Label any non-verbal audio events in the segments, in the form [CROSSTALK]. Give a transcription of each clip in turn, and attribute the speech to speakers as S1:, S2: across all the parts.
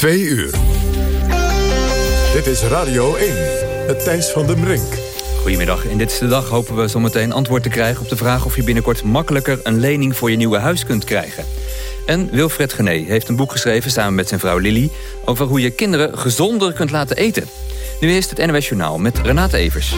S1: Twee uur. Dit is Radio 1, het Thijs van den Brink.
S2: Goedemiddag. In Dit de Dag hopen we zometeen antwoord te krijgen... op de vraag of je binnenkort makkelijker een lening voor je nieuwe huis kunt krijgen. En Wilfred Gené heeft een boek geschreven samen met zijn vrouw Lily... over hoe je kinderen gezonder kunt laten eten. Nu is het NOS Journaal met Renate Evers.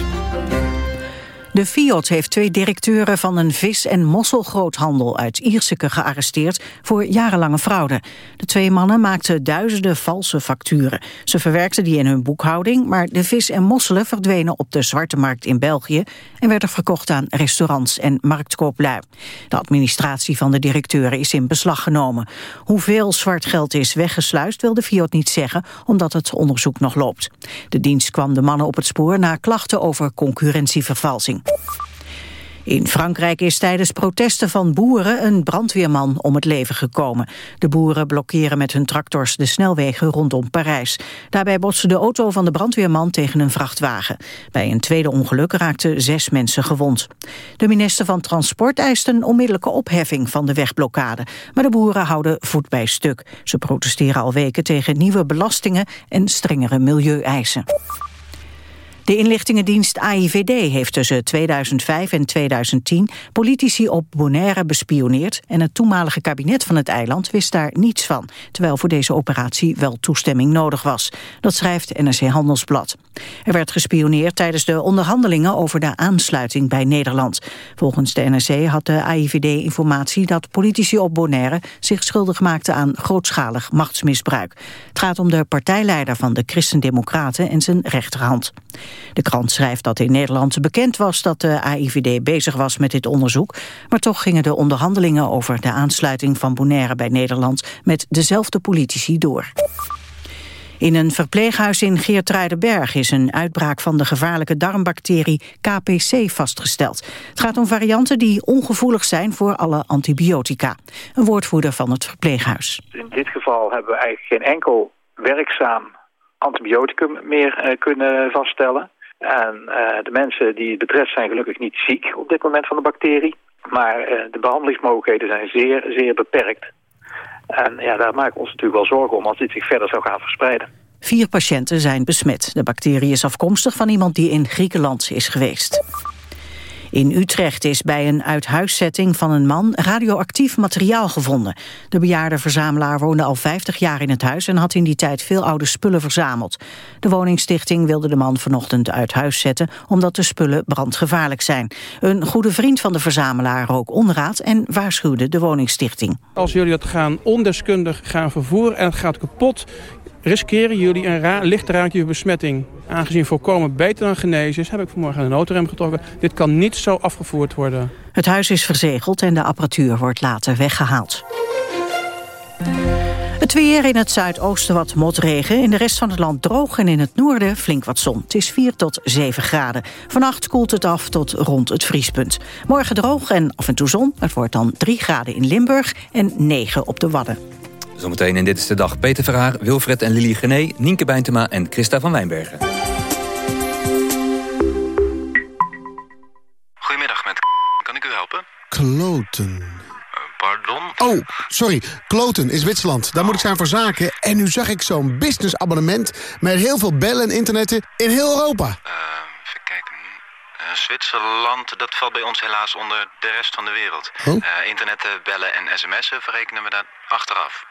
S3: De Fiat heeft twee directeuren van een vis- en mosselgroothandel uit Ierseke gearresteerd voor jarenlange fraude. De twee mannen maakten duizenden valse facturen. Ze verwerkten die in hun boekhouding, maar de vis en mosselen verdwenen op de zwarte markt in België en werden verkocht aan restaurants en marktkooplui. De administratie van de directeuren is in beslag genomen. Hoeveel zwart geld is weggesluist wil de Fiat niet zeggen, omdat het onderzoek nog loopt. De dienst kwam de mannen op het spoor na klachten over concurrentievervalsing. In Frankrijk is tijdens protesten van boeren een brandweerman om het leven gekomen. De boeren blokkeren met hun tractors de snelwegen rondom Parijs. Daarbij botste de auto van de brandweerman tegen een vrachtwagen. Bij een tweede ongeluk raakten zes mensen gewond. De minister van Transport eist een onmiddellijke opheffing van de wegblokkade. Maar de boeren houden voet bij stuk. Ze protesteren al weken tegen nieuwe belastingen en strengere milieueisen. De inlichtingendienst AIVD heeft tussen 2005 en 2010 politici op Bonaire bespioneerd en het toenmalige kabinet van het eiland wist daar niets van, terwijl voor deze operatie wel toestemming nodig was. Dat schrijft NRC Handelsblad. Er werd gespioneerd tijdens de onderhandelingen over de aansluiting bij Nederland. Volgens de NRC had de AIVD informatie dat politici op Bonaire zich schuldig maakten aan grootschalig machtsmisbruik. Het gaat om de partijleider van de Christendemocraten en zijn rechterhand. De krant schrijft dat in Nederland bekend was dat de AIVD bezig was met dit onderzoek, maar toch gingen de onderhandelingen over de aansluiting van Bonaire bij Nederland met dezelfde politici door. In een verpleeghuis in Geertruidenberg is een uitbraak van de gevaarlijke darmbacterie KPC vastgesteld. Het gaat om varianten die ongevoelig zijn voor alle antibiotica. Een woordvoerder van het verpleeghuis.
S4: In dit geval hebben we eigenlijk geen enkel werkzaam antibioticum meer uh, kunnen vaststellen. En uh, de mensen die het betreft zijn gelukkig niet ziek op dit moment van de bacterie. Maar uh, de behandelingsmogelijkheden zijn zeer, zeer beperkt. En ja, daar maken we ons natuurlijk wel zorgen om als dit zich verder zou gaan verspreiden.
S3: Vier patiënten zijn besmet. De bacterie is afkomstig van iemand die in Griekenland is geweest. In Utrecht is bij een uithuiszetting van een man radioactief materiaal gevonden. De bejaarde verzamelaar woonde al 50 jaar in het huis... en had in die tijd veel oude spullen verzameld. De woningstichting wilde de man vanochtend uit huis zetten... omdat de spullen brandgevaarlijk zijn. Een goede vriend van de verzamelaar rook onraad... en waarschuwde de woningstichting.
S5: Als jullie dat gaan ondeskundig gaan vervoeren en het gaat kapot riskeren jullie een ra lichte raakje besmetting. Aangezien voorkomen beter dan genezen is, heb ik vanmorgen de noodrem getrokken. Dit kan niet zo afgevoerd worden.
S3: Het huis is verzegeld en de apparatuur wordt later weggehaald. Het weer in het zuidoosten wat motregen. In de rest van het land droog en in het noorden flink wat zon. Het is 4 tot 7 graden. Vannacht koelt het af tot rond het vriespunt. Morgen droog en af en toe zon. Het wordt dan 3 graden in Limburg en 9 op de Wadden.
S2: Zometeen in Dit is de Dag Peter Verhaar, Wilfred en Lily Gené... Nienke Bijntema en Christa van Wijnbergen.
S6: Goedemiddag, met kan ik u helpen?
S7: Kloten.
S6: Uh, pardon?
S7: Oh, sorry. Kloten is Zwitserland. Daar moet ik zijn voor zaken. En nu zag ik zo'n businessabonnement... met heel veel bellen en internetten in heel Europa.
S6: Uh, even kijken. Uh, Zwitserland, dat valt bij ons helaas onder de rest van de wereld.
S7: Oh?
S6: internetten, bellen en sms'en verrekenen we daar achteraf.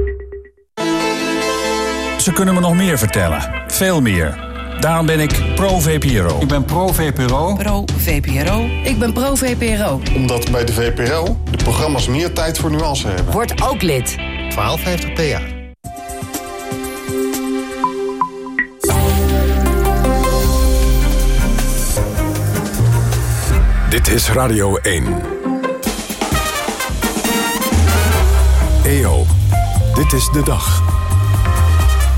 S8: Ze kunnen me nog meer vertellen. Veel meer. Daarom ben ik pro-VPRO.
S9: Ik ben pro-VPRO.
S10: Pro-VPRO. Ik ben pro-VPRO.
S11: Omdat bij de VPRO de programma's meer tijd voor nuance hebben.
S10: Word ook lid.
S12: 1250 PA.
S1: Dit is Radio 1. EO, dit is de dag.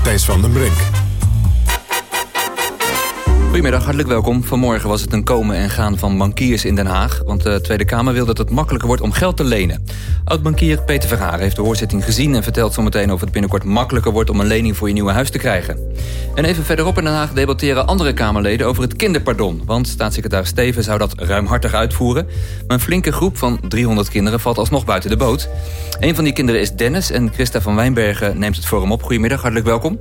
S1: Thijs van den Brink.
S2: Goedemiddag, hartelijk welkom. Vanmorgen was het een komen en gaan van bankiers in Den Haag. Want de Tweede Kamer wil dat het makkelijker wordt om geld te lenen. Oud-bankier Peter Verhaar heeft de hoorzitting gezien... en vertelt zometeen of het binnenkort makkelijker wordt... om een lening voor je nieuwe huis te krijgen. En even verderop in Den Haag debatteren andere Kamerleden... over het kinderpardon. Want staatssecretaris Steven zou dat ruimhartig uitvoeren. Maar een flinke groep van 300 kinderen valt alsnog buiten de boot. Een van die kinderen is Dennis en Christa van Wijnbergen neemt het voor hem op. Goedemiddag, hartelijk welkom.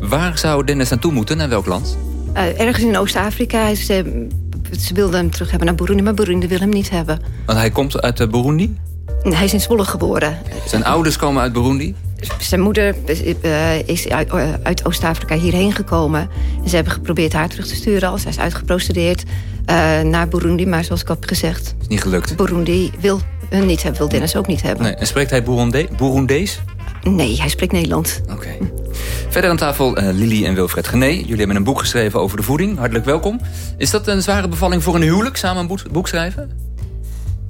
S2: Waar zou Dennis naartoe moeten, naar welk land?
S9: Uh, ergens in Oost-Afrika. Ze, ze wilden hem terug hebben naar Burundi, maar Burundi wil hem niet hebben.
S2: Want hij komt uit uh, Burundi?
S9: Hij is in Zwolle geboren.
S2: Zijn ouders komen uit Burundi?
S9: Zijn moeder is uit, uit Oost-Afrika hierheen gekomen. En ze hebben geprobeerd haar terug te sturen. Als hij is uitgeprocedeerd naar Burundi. Maar zoals ik heb gezegd...
S2: Is niet gelukt?
S9: Burundi wil hun niet hebben, wil Dennis ook niet hebben.
S2: Nee. En spreekt hij Burundi Burundees?
S9: Nee, hij spreekt Nederlands.
S2: Oké. Okay. Verder aan tafel uh, Lili en Wilfred Gené. Jullie hebben een boek geschreven over de voeding. Hartelijk welkom. Is dat een zware bevalling voor een huwelijk, samen een boek, boek schrijven?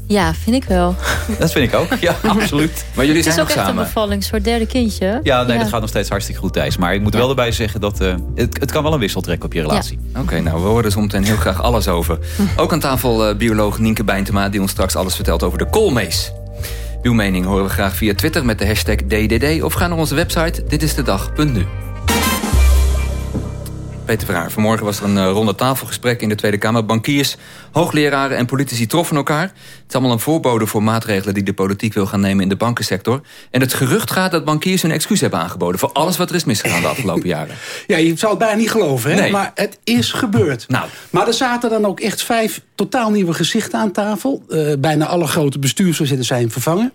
S12: Ja, vind ik wel. [LAUGHS]
S2: Dat vind ik ook, ja, [LAUGHS] absoluut. Maar jullie zijn
S12: Het is ook echt
S2: samen.
S12: een bevalling, soort derde kindje.
S13: Ja, nee,
S12: ja.
S13: dat gaat nog steeds hartstikke goed, Thijs. Maar ik moet
S12: Ja.
S13: wel erbij zeggen dat uh, het, het kan wel een wissel trekken op je relatie.
S2: Oké, nou, we horen er zometeen heel graag alles over. [LAUGHS] Ook aan tafel uh, bioloog Nienke Bijntema... die ons straks alles vertelt over de koolmees. Uw mening horen we graag via Twitter met de hashtag DDD... of ga naar onze website ditistedag.nu. Peter Verhaar, vanmorgen was er een uh, ronde tafelgesprek in de Tweede Kamer. Bankiers, hoogleraren en politici troffen elkaar. Het is allemaal een voorbode voor maatregelen die de politiek wil gaan nemen in de bankensector. En het gerucht gaat dat bankiers hun excuus hebben aangeboden... voor alles wat er is misgegaan de [LAUGHS] afgelopen jaren.
S14: Ja, je zou het bijna niet geloven, hè?
S2: Nee.
S14: maar het is gebeurd.
S2: Nou.
S14: Maar er zaten dan ook echt vijf totaal nieuwe gezichten aan tafel. Uh, bijna alle grote bestuursvoorzitters zijn vervangen.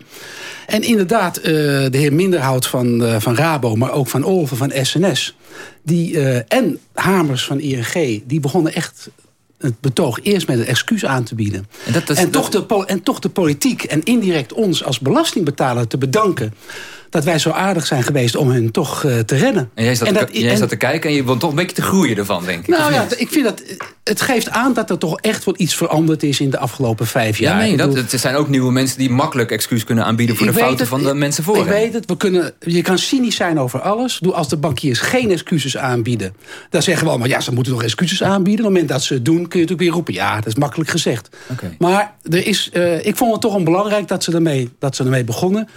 S14: En inderdaad, uh, de heer Minderhout van, uh, van Rabo, maar ook van Olven van SNS... Die, en Hamers van ING, die begonnen echt het betoog eerst met een excuus aan te bieden.
S2: En, dat is,
S14: en,
S2: dat...
S14: toch de, en toch de politiek en indirect ons als belastingbetaler te bedanken dat wij zo aardig zijn geweest om hun toch uh, te redden.
S2: En jij
S14: en
S2: te,
S14: dat,
S2: jij
S14: en,
S2: zat te kijken en je begon toch een beetje te groeien ervan, denk ik.
S14: Nou ja, ik vind dat het geeft aan dat er toch echt wel iets veranderd is in de afgelopen vijf jaar.
S2: Ja, nee, dat, het zijn ook nieuwe mensen die makkelijk excuus kunnen aanbieden voor de fouten
S14: het,
S2: van de mensen voor
S14: Ik
S2: hen.
S14: weet het, we kunnen, je kan cynisch zijn over alles. Doe als de bankiers geen excuses aanbieden, dan zeggen we allemaal, ja, ze moeten toch excuses aanbieden. Op het moment dat ze het doen, kun je natuurlijk weer roepen, ja, dat is makkelijk gezegd.
S2: Okay.
S14: Maar er is, uh, ik vond het toch onbelangrijk dat ze ermee, dat ze ermee begonnen.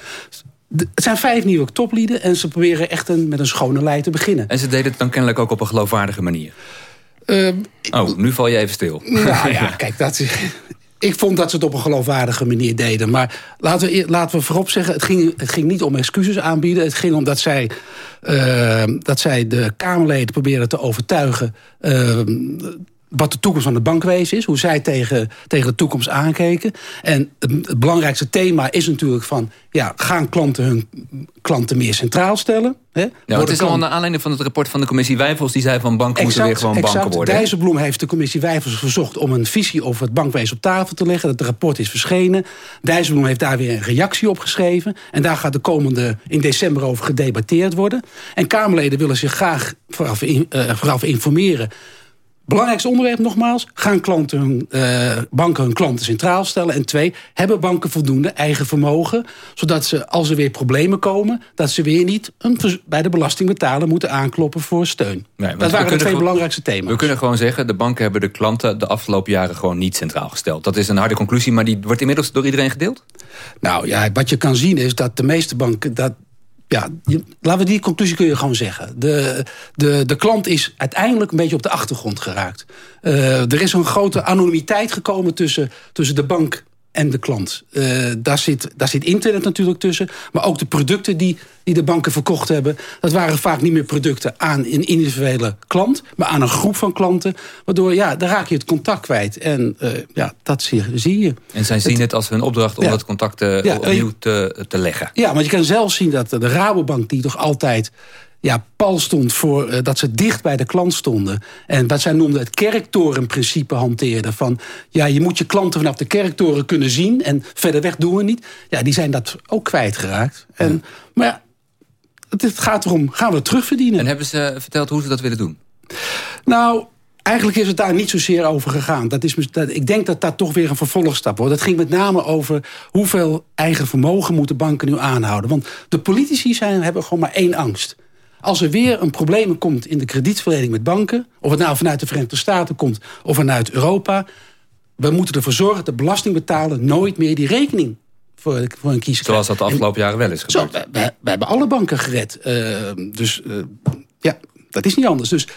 S14: Het zijn vijf nieuwe toplieden en ze proberen echt een, met een schone lei te beginnen.
S2: En ze deden het dan kennelijk ook op een geloofwaardige manier?
S14: Uh,
S2: oh, nu val je even stil. [LAUGHS]
S14: Nou [LAUGHS] ja, kijk, dat is... Ik vond dat ze het op een geloofwaardige manier deden. Maar laten we, laten we voorop zeggen, het ging, het ging niet om excuses aanbieden. Het ging om dat zij, uh, dat zij de Kamerleden probeerden te overtuigen... Uh, wat de toekomst van de bankwezen is. Hoe zij tegen, tegen de toekomst aankeken. En het, het, belangrijkste thema is natuurlijk van... Ja, gaan klanten hun klanten meer centraal stellen? Hè?
S2: Ja, het is al naar aanleiding van het rapport van de commissie Wijfels... die zei van banken
S14: exact,
S2: moeten weer gewoon
S14: exact.
S2: banken worden.
S14: Dijsselbloem heeft de commissie Wijfels verzocht... om een visie over het bankwezen op tafel te leggen. Dat rapport is verschenen. Dijsselbloem heeft daar weer een reactie op geschreven. En daar gaat de komende in december over gedebatteerd worden. En Kamerleden willen zich graag vooraf, in, uh, vooraf informeren... Belangrijkste onderwerp nogmaals. Gaan klanten hun, uh, banken hun klanten centraal stellen? En twee, hebben banken voldoende eigen vermogen... zodat ze, als er weer problemen komen... dat ze weer niet een, bij de belastingbetaler moeten aankloppen voor steun. Nee, dat waren de twee belangrijkste thema's.
S2: We kunnen gewoon zeggen... de banken hebben de klanten de afgelopen jaren gewoon niet centraal gesteld. Dat is een harde conclusie, maar die wordt inmiddels door iedereen gedeeld?
S14: Nou ja, wat je kan zien is dat de meeste banken... Dat ja, je, laten we die conclusie kun je gewoon zeggen. De, de, de klant is uiteindelijk een beetje op de achtergrond geraakt. Uh, er is een grote anonimiteit gekomen tussen, tussen de bank en de klant. Uh, daar, zit, daar zit internet natuurlijk tussen. Maar ook de producten die, die de banken verkocht hebben... dat waren vaak niet meer producten aan een individuele klant... maar aan een groep van klanten. Waardoor, ja, daar raak je het contact kwijt. En uh, ja, dat zie, zie, je.
S2: En zij zien het, het als hun opdracht om ja, dat contact ja, opnieuw te, te leggen.
S14: Ja, want je kan zelf zien dat de Rabobank... die toch altijd ja, pal stond voor uh, dat ze dicht bij de klant stonden. En wat zij noemden het kerktorenprincipe hanteerden. Van ja, je moet je klanten vanaf de kerktoren kunnen zien. En verder weg doen we niet. Ja, die zijn dat ook kwijtgeraakt. En, ja. Maar ja, het gaat erom, gaan we het terugverdienen?
S2: En hebben ze verteld hoe ze dat willen doen?
S14: Nou, Eigenlijk is het daar niet zozeer over gegaan. Dat is, dat, ik denk dat dat toch weer een vervolgstap wordt. Het ging met name over hoeveel eigen vermogen moeten banken nu aanhouden. Want de politici zijn, hebben gewoon maar één angst. als er weer een probleem komt in de kredietverlening met banken... of het nou vanuit de Verenigde Staten komt of vanuit Europa... we moeten ervoor zorgen dat de belastingbetaler nooit meer die rekening voor, voor een kiezer
S2: Zoals dat de afgelopen jaren wel is gebeurd.
S14: Zo, we, we, hebben alle banken gered. Uh, dus uh, ja, dat is niet anders. Dus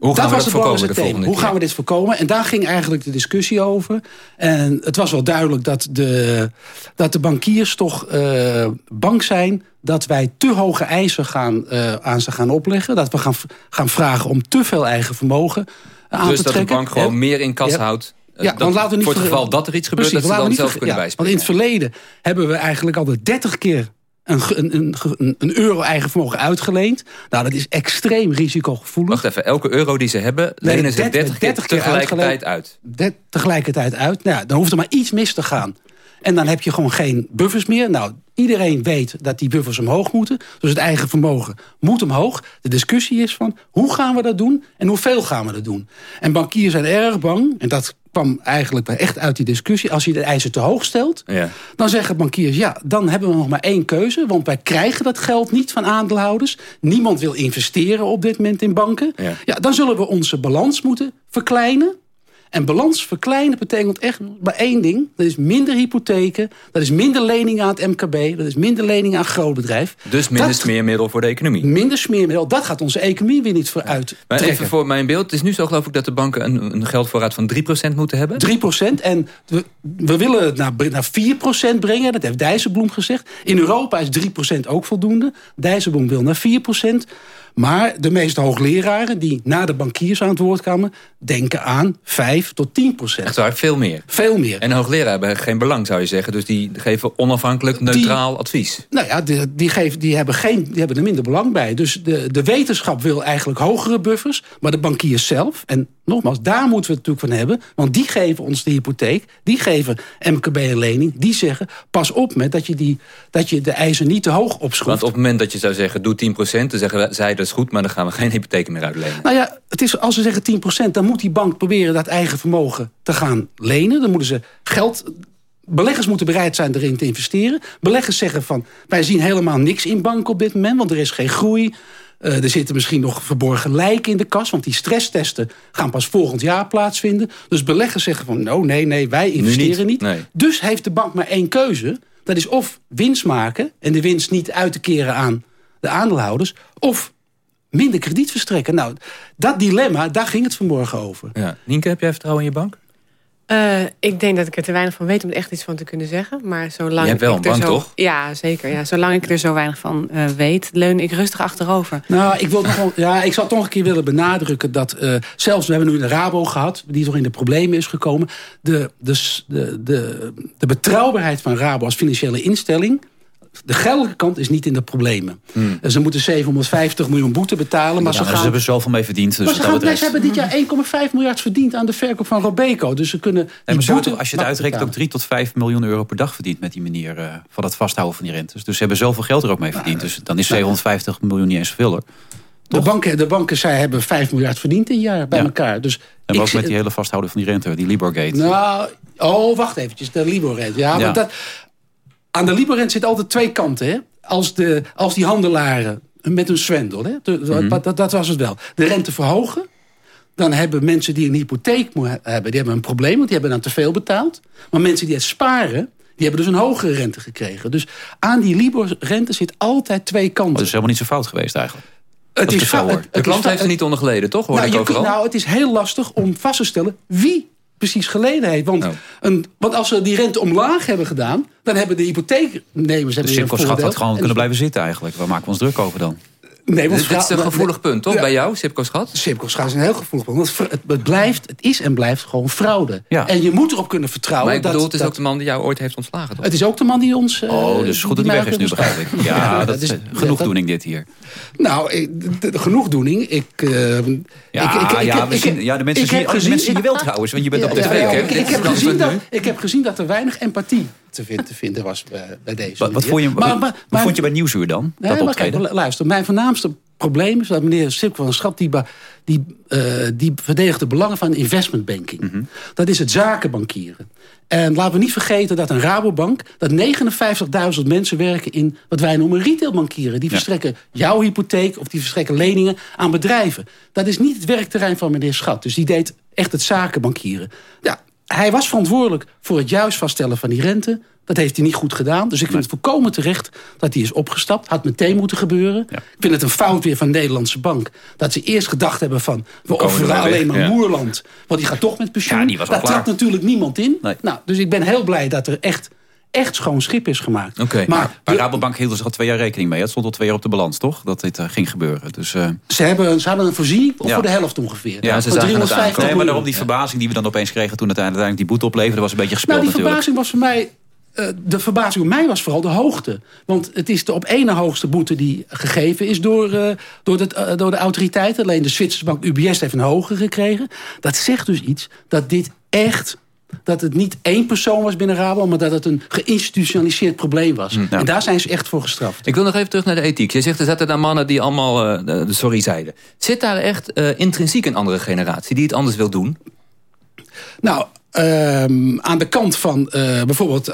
S2: hoe gaan
S14: dat
S2: we
S14: was het thema. Hoe gaan we dit voorkomen? En daar ging eigenlijk de discussie over. En het was wel duidelijk dat de, dat de bankiers toch uh, bang zijn... dat wij te hoge eisen gaan, uh, aan ze gaan opleggen. Dat we gaan, gaan vragen om te veel eigen vermogen aan
S2: dus
S14: te trekken.
S2: Dus dat de bank gewoon meer in kas
S14: ja.
S2: houdt...
S14: Ja,
S2: dat,
S14: want laten we niet
S2: voor het geval dat er iets gebeurt,
S14: Precies,
S2: dat ze
S14: laten
S2: dan
S14: we
S2: zelf kunnen
S14: ja, Want in het verleden hebben we eigenlijk al de 30 keer een, een, een, euro eigen vermogen uitgeleend. Nou, dat is extreem risicogevoelig.
S2: Wacht even, elke euro die ze hebben,
S14: Nee,
S2: lenen ze
S14: 30
S2: 30, keer
S14: 30 keer
S2: tegelijkertijd uit.
S14: De- tegelijkertijd uit. Nou, ja, dan hoeft er maar iets mis te gaan. En dan heb je gewoon geen buffers meer. Nou, iedereen weet dat die buffers omhoog moeten. Dus het eigen vermogen moet omhoog. De discussie is van, hoe gaan we dat doen? En hoeveel gaan we dat doen? En bankiers zijn erg bang. En dat kwam eigenlijk echt uit die discussie. Als je de eisen te hoog stelt,
S2: Ja.
S14: dan zeggen bankiers... ja, dan hebben we nog maar één keuze. Want wij krijgen dat geld niet van aandeelhouders. Niemand wil investeren op dit moment in banken.
S2: Ja.
S14: Ja, dan zullen we onze balans moeten verkleinen. En balans verkleinen betekent echt maar één ding. Dat is minder hypotheken. Dat is minder leningen aan het MKB. Dat is minder leningen aan grootbedrijf.
S2: Dus minder
S14: Dat-
S2: smeermiddel voor de economie.
S14: Minder smeermiddel. Dat gaat onze economie weer niet vooruit
S2: Maar
S14: trekken.
S2: even voor mijn beeld. Het is nu zo geloof ik dat de banken een, een geldvoorraad van 3% moeten hebben.
S14: 3% En we, we willen het naar, naar 4% brengen. Dat heeft Dijsselbloem gezegd. In Europa is 3% ook voldoende. Dijsselbloem wil naar 4 Maar de meeste hoogleraren die na de bankiers aan het woord kwamen... denken aan 5 tot 10%
S2: Echt waar, veel meer.
S14: Veel meer.
S2: En hoogleraren hebben geen belang zou je zeggen. Dus die geven onafhankelijk, neutraal advies.
S14: Nou ja, die, die, geven, die, hebben geen, die hebben er minder belang bij. Dus de, de wetenschap wil eigenlijk hogere buffers. Maar de bankiers zelf, en nogmaals, daar moeten we het natuurlijk van hebben. Want die geven ons de hypotheek. Die geven MKB een lening. Die zeggen, pas op met dat je, die, dat je de eisen niet te hoog opschroeft.
S2: Want op het moment dat je zou zeggen, doe 10%, dan zeggen zij dat is goed, maar dan gaan we geen hypotheken meer uitlenen.
S14: Nou ja, het is, als ze zeggen 10%, dan moet die bank proberen dat eigen vermogen te gaan lenen. Dan moeten ze geld... Beleggers moeten bereid zijn erin te investeren. Beleggers zeggen van, wij zien helemaal niks in banken op dit moment... want er is geen groei. Eh, er zitten misschien nog verborgen lijken in de kas... want die stresstesten gaan pas volgend jaar plaatsvinden. Dus beleggers zeggen van, no, nee, nee, wij investeren niet.
S2: Nee.
S14: Dus heeft de bank maar één keuze. Dat is of winst maken en de winst niet uit te keren aan de aandeelhouders... of minder krediet verstrekken. Nou, dat dilemma, daar ging het vanmorgen over.
S2: Ja. Nienke, heb jij vertrouwen in je bank?
S15: Eh, ik denk dat ik er te weinig van weet om er echt iets van te kunnen zeggen. Maar zolang
S2: Je hebt wel
S15: ik
S2: een
S15: er
S2: bank,
S15: zo,
S2: toch?
S15: Ja, zeker. Ja. Zolang ik er zo weinig van eh, weet, leun ik rustig achterover.
S14: Nou, ik, wil nog ja, ik zou toch een keer willen benadrukken dat eh, zelfs, we hebben nu de Rabo gehad, die toch in de problemen is gekomen. De, de, de, de, de betrouwbaarheid van Rabo als financiële instelling, de geldelijke kant is niet in de problemen. En Ze moeten 750 miljoen boete betalen, maar
S13: Ja,
S14: ze
S13: maar
S14: gaan...
S13: ze hebben zoveel mee verdiend. Dus
S14: maar ze,
S13: wat dat
S14: gaan, nee, ze
S13: betreft-
S14: hebben dit jaar 1,5 miljard verdiend aan de verkoop van Robeco. Dus ze kunnen die
S13: Nee, maar
S14: boete
S13: als je het uitrekent, ook 3 tot 5 miljoen euro per dag verdiend met die manier eh, van het vasthouden van die rentes. Dus ze hebben zoveel geld er ook mee verdiend. Dus dan is 750 miljoen niet eens zoveel hoor.
S14: De banken, de banken zij hebben 5 miljard verdiend in een jaar bij
S13: Ja.
S14: elkaar. Dus
S13: En maar ook
S14: ik-
S13: met die hele vasthouden van die rente, die Liborgate.
S14: Nou, oh, wacht eventjes. De Libor-rente. Ja,
S13: Ja.
S14: want dat, aan de Libor-rente zit altijd twee kanten. Hè? Als, de, als die handelaren met een zwendel, hè? De-
S13: Mhm.
S14: dat, dat, dat was het wel. De rente verhogen. Dan hebben mensen die een hypotheek hebben, die hebben een probleem. Want die hebben dan te veel betaald. Maar mensen die het sparen, die hebben dus een hogere rente gekregen. Dus aan die Libor-rente zit altijd twee kanten.
S13: Dat is helemaal niet zo fout geweest eigenlijk.
S14: Het
S13: is
S14: het-
S2: De klant heeft er niet onder geleden, toch? Hoor
S14: nou,
S2: ik
S14: je
S2: overal.
S14: kunt- nou, het is heel lastig om vast te stellen wie precies geleden heeft. Want,
S2: Oh.
S14: een, want als ze die rente omlaag hebben gedaan... dan hebben de hypotheeknemers...
S13: De
S14: hebben voordeel.
S13: had gewoon
S14: En-
S13: kunnen blijven zitten eigenlijk. Waar maken we ons druk over dan?
S14: Nee, want
S2: Dit, dit is een gevoelig punt, toch?
S14: Ja.
S2: Bij jou, Sipco Schat?
S14: Simco-schat is een heel gevoelig punt. Want het, het blijft, het is en blijft gewoon fraude.
S13: Ja.
S14: En je moet erop kunnen vertrouwen.
S2: Maar ik
S14: dat,
S2: bedoel, het is
S14: dat-
S2: ook de man die jou ooit heeft ontslagen, toch?
S14: het is ook de man die ons... eh,
S13: Oh, dus goed dat hij weg is nu, begrijp ik. Ja, [LAUGHS] dat is genoegdoening dit hier.
S14: Nou, ik- de, de genoegdoening. Ik, eh,
S13: Ja,
S14: ik,
S13: ja,
S14: ik
S13: zien- ja, de mensen zien, de mensen zien je wel trouwens, want je bent op
S14: Ja,
S13: tv.
S14: ik heb gezien dat er weinig empathie te, vind- te vinden was bij, bij deze.
S13: Wat, wat, vond je,
S14: Maar-
S13: wat
S14: maar- maar-
S13: vond je bij Nieuwsuur dan?
S14: Nee,
S13: dat
S14: kijk, luister, mijn voornaamste probleem is dat meneer Sipke van Schap... die, die, uh, die verdedigt de belangen van investmentbanking.
S13: Mhm.
S14: Dat is het zakenbankieren. En laten we niet vergeten dat een Rabobank... dat 59.000 mensen werken in wat wij noemen retailbankieren. Die verstrekken jouw hypotheek of die verstrekken leningen aan bedrijven. Dat is niet het werkterrein van meneer Schat. Dus die deed echt het zakenbankieren. Ja, hij was verantwoordelijk voor het juist vaststellen van die rente. Dat heeft hij niet goed gedaan. Dus ik vind het volkomen terecht dat hij is opgestapt. Had meteen moeten gebeuren. Ik vind het een fout weer van de Nederlandse bank. Dat ze eerst gedacht hebben van... we offeren alleen maar Moerland. Want die gaat toch met pensioen.
S13: Ja,
S14: Daar trapt natuurlijk niemand in. Nou, dus ik ben heel blij dat er echt, echt schoon schip is gemaakt.
S13: Oké.
S14: Maar
S13: Rabobank hielden ze al twee jaar rekening mee. Het stond al twee jaar op de balans, toch? Dat dit eh, ging gebeuren. Dus, eh,
S14: ze, hebben, ze hadden een voorziening
S13: Ja.
S14: voor de helft ongeveer.
S13: ja,
S14: Van 350
S13: Nee, maar daarom die verbazing die we dan opeens kregen... toen het uiteindelijk die boete opleverde... was een beetje gespeeld
S14: Nou, die
S13: natuurlijk.
S14: verbazing was voor mij... eh, de verbazing bij mij was vooral de hoogte. Want het is de op ene hoogste boete die gegeven is door, door, de, door de autoriteiten. Alleen de Zwitserse bank UBS heeft een hogere gekregen. Dat zegt dus iets dat dit echt... dat het niet één persoon was binnen Rabo... maar dat het een geïnstitutionaliseerd probleem was. En daar zijn ze echt voor gestraft.
S2: Ik wil nog even terug naar de ethiek. Je zegt er zaten daar mannen die allemaal de- de sorry zeiden. Zit daar echt eh, intrinsiek een andere generatie die het anders wil doen?
S14: Nou, ehm, aan de kant van eh, bijvoorbeeld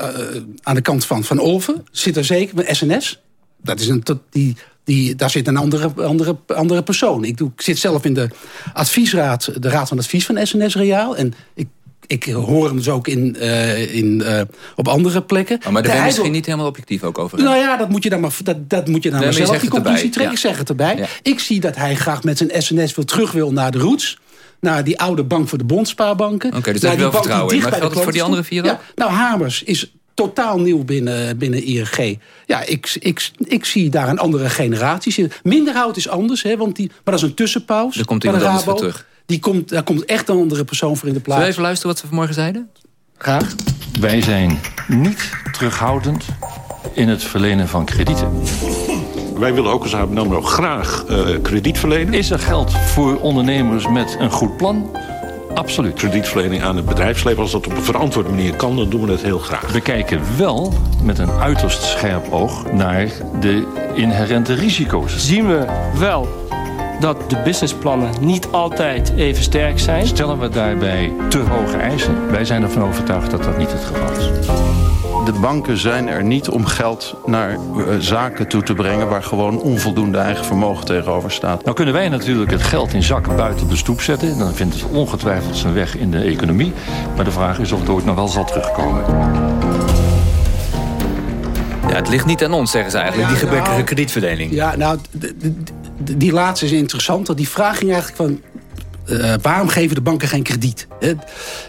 S14: aan de kant van Van Olven zit er zeker met SNS. Dat is een die, die, daar zit een andere, andere, andere persoon. Ik, doe, ik zit zelf in de adviesraad, de raad van advies van SNS Reaal. En ik, ik hoor hem dus ook in, eh, in, eh, op andere plekken.
S2: Oh, maar daar ben je misschien niet helemaal objectief ook over. hè?
S14: nou ja, dat moet je dan maar, dat, dat moet je dan
S2: Nee,
S14: maar zelf die conclusie trekken.
S2: ja.
S14: Ik zeg het erbij.
S2: Ja.
S14: Ik zie dat hij graag met zijn SNS wil terug wil naar de roots. Naar die oude bank voor de bondspaarbanken.
S2: Oké, dus daar heb je wel vertrouwen in. Maar geldt het voor die andere vier ook?
S14: Ja, nou, Hamers is totaal nieuw binnen, binnen ING. Ja, ik, ik, ik zie daar een andere generatie zitten. Minderhout is anders, hè, want die, maar dat is een tussenpauze.
S2: Er komt iemand anders voor terug.
S14: Die komt, daar komt echt een andere persoon voor in de
S2: Zullen we
S14: plaats.
S2: even luisteren wat ze vanmorgen zeiden?
S14: Graag.
S16: Wij zijn niet terughoudend in het verlenen van kredieten.
S17: Wij willen ook als ABN AMRO graag eh, krediet verlenen.
S16: Is er geld voor ondernemers met een goed plan? Absoluut.
S17: Kredietverlening aan het bedrijfsleven, als dat op een verantwoorde manier kan, dan doen we dat heel graag.
S16: We kijken wel met een uiterst scherp oog naar de inherente risico's.
S18: zien we wel dat de businessplannen niet altijd even sterk zijn.
S16: Stellen we daarbij te hoge eisen? Wij zijn ervan overtuigd dat dat niet het geval is.
S19: De banken zijn er niet om geld naar eh, zaken toe te brengen... waar gewoon onvoldoende eigen vermogen tegenover staat.
S16: Nou kunnen wij natuurlijk het geld in zakken buiten de stoep zetten. Dan vindt het ongetwijfeld zijn weg in de economie. Maar de vraag is of het ooit nog wel zal terugkomen.
S2: Ja, het ligt niet aan ons, zeggen ze eigenlijk, die gebrekkige
S14: nou,
S2: kredietverlening.
S14: Ja, nou, die laatste is interessant. Want die vraag ging eigenlijk van... eh, waarom geven de banken geen krediet? Hè?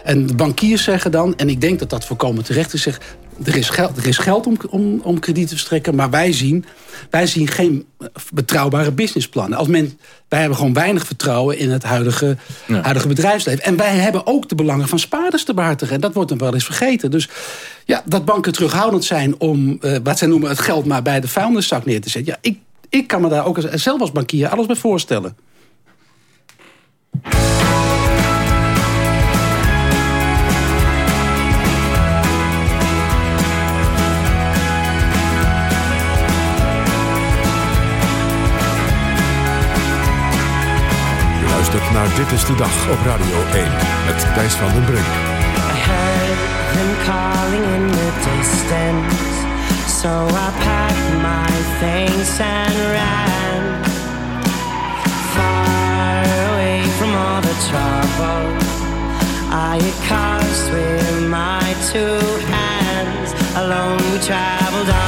S14: En de bankiers zeggen dan... en ik denk dat dat voorkomen terecht is... Zeg, er is geld, er is geld om, om, om krediet te verstrekken... maar wij zien, wij zien geen betrouwbare businessplannen. Als men, wij hebben gewoon weinig vertrouwen in het huidige, huidige bedrijfsleven. En wij hebben ook de belangen van spaarders te behartigen. En dat wordt dan wel eens vergeten. Dus ja, dat banken terughoudend zijn om... eh, wat zij noemen het geld maar bij de vuilniszak neer te zetten... Ja, ik, ik kan me daar ook als, zelf als bankier alles bij voorstellen.
S1: U luistert naar Dit is de Dag op Radio 1 met Thijs van den Brink.
S20: I heard them calling in the distance. So I packed my things and ran far away from all the trouble I caused with my two hands. Alone we traveled on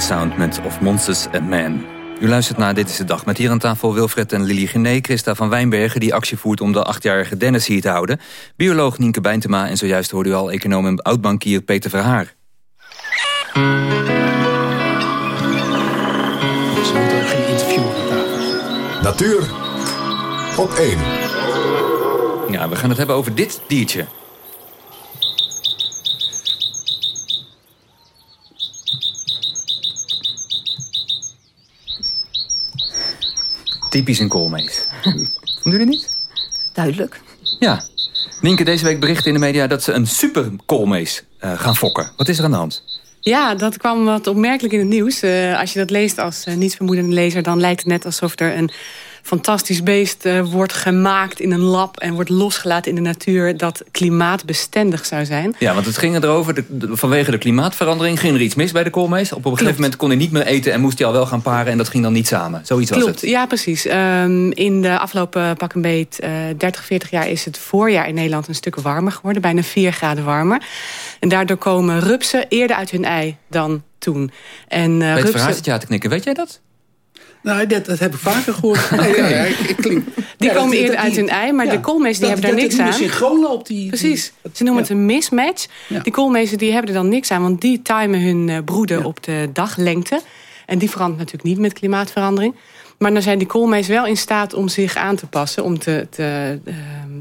S2: Sound met Of Monsters and Men. U luistert naar Dit is de Dag met hier aan tafel Wilfred en Lily Gené... Christa van Wijnbergen die actie voert om de achtjarige Dennis hier te houden... bioloog Nienke Bijntema en zojuist hoorde u al econoom en oudbankier Peter Verhaar.
S1: Natuur op 1.
S2: Ja, we gaan het hebben over dit diertje. Typisch een koolmees. Vonden jullie niet?
S9: Duidelijk.
S2: Ja. Nienke, deze week bericht in de media dat ze een superkoolmees uh, gaan fokken. Wat is er aan de hand?
S15: Ja, dat kwam wat opmerkelijk in het nieuws. Uh, als je dat leest als uh, nietsvermoedende lezer... dan lijkt het net alsof er een fantastisch beest uh, wordt gemaakt in een lab... en wordt losgelaten in de natuur dat klimaatbestendig zou zijn.
S2: Ja, want het ging erover, de, de, vanwege de klimaatverandering... ging er iets mis bij de koolmees. Op een gegeven moment kon hij niet meer eten... en moest hij al wel gaan paren en dat ging dan niet samen. Zoiets
S15: Klopt,
S2: was het.
S15: ja precies. Um, in de afgelopen pak een beet uh, 30, 40 jaar... is het voorjaar in Nederland een stuk warmer geworden. Bijna 4 graden warmer. En daardoor komen rupsen eerder uit hun ei dan toen. En, uh, rupsen...
S2: te knikken. Weet jij dat?
S14: Nou, dat, dat heb ik vaker gehoord. [LAUGHS] Nee, ja, ja, ik, ik klink,
S15: die
S14: ja,
S15: komen
S14: dat,
S15: eerder
S14: dat,
S15: uit hun ei, maar de koolmezen die hebben daar niks aan.
S14: Dat synchroon loopt. Die,
S15: Precies.
S14: Die,
S15: Ze noemen het een mismatch. Die koolmezen die hebben er dan niks aan, want die timen hun uh, broeden op de daglengte. En die verandert natuurlijk niet met klimaatverandering. Maar dan zijn die koolmees wel in staat om zich aan te passen. Om te, te uh,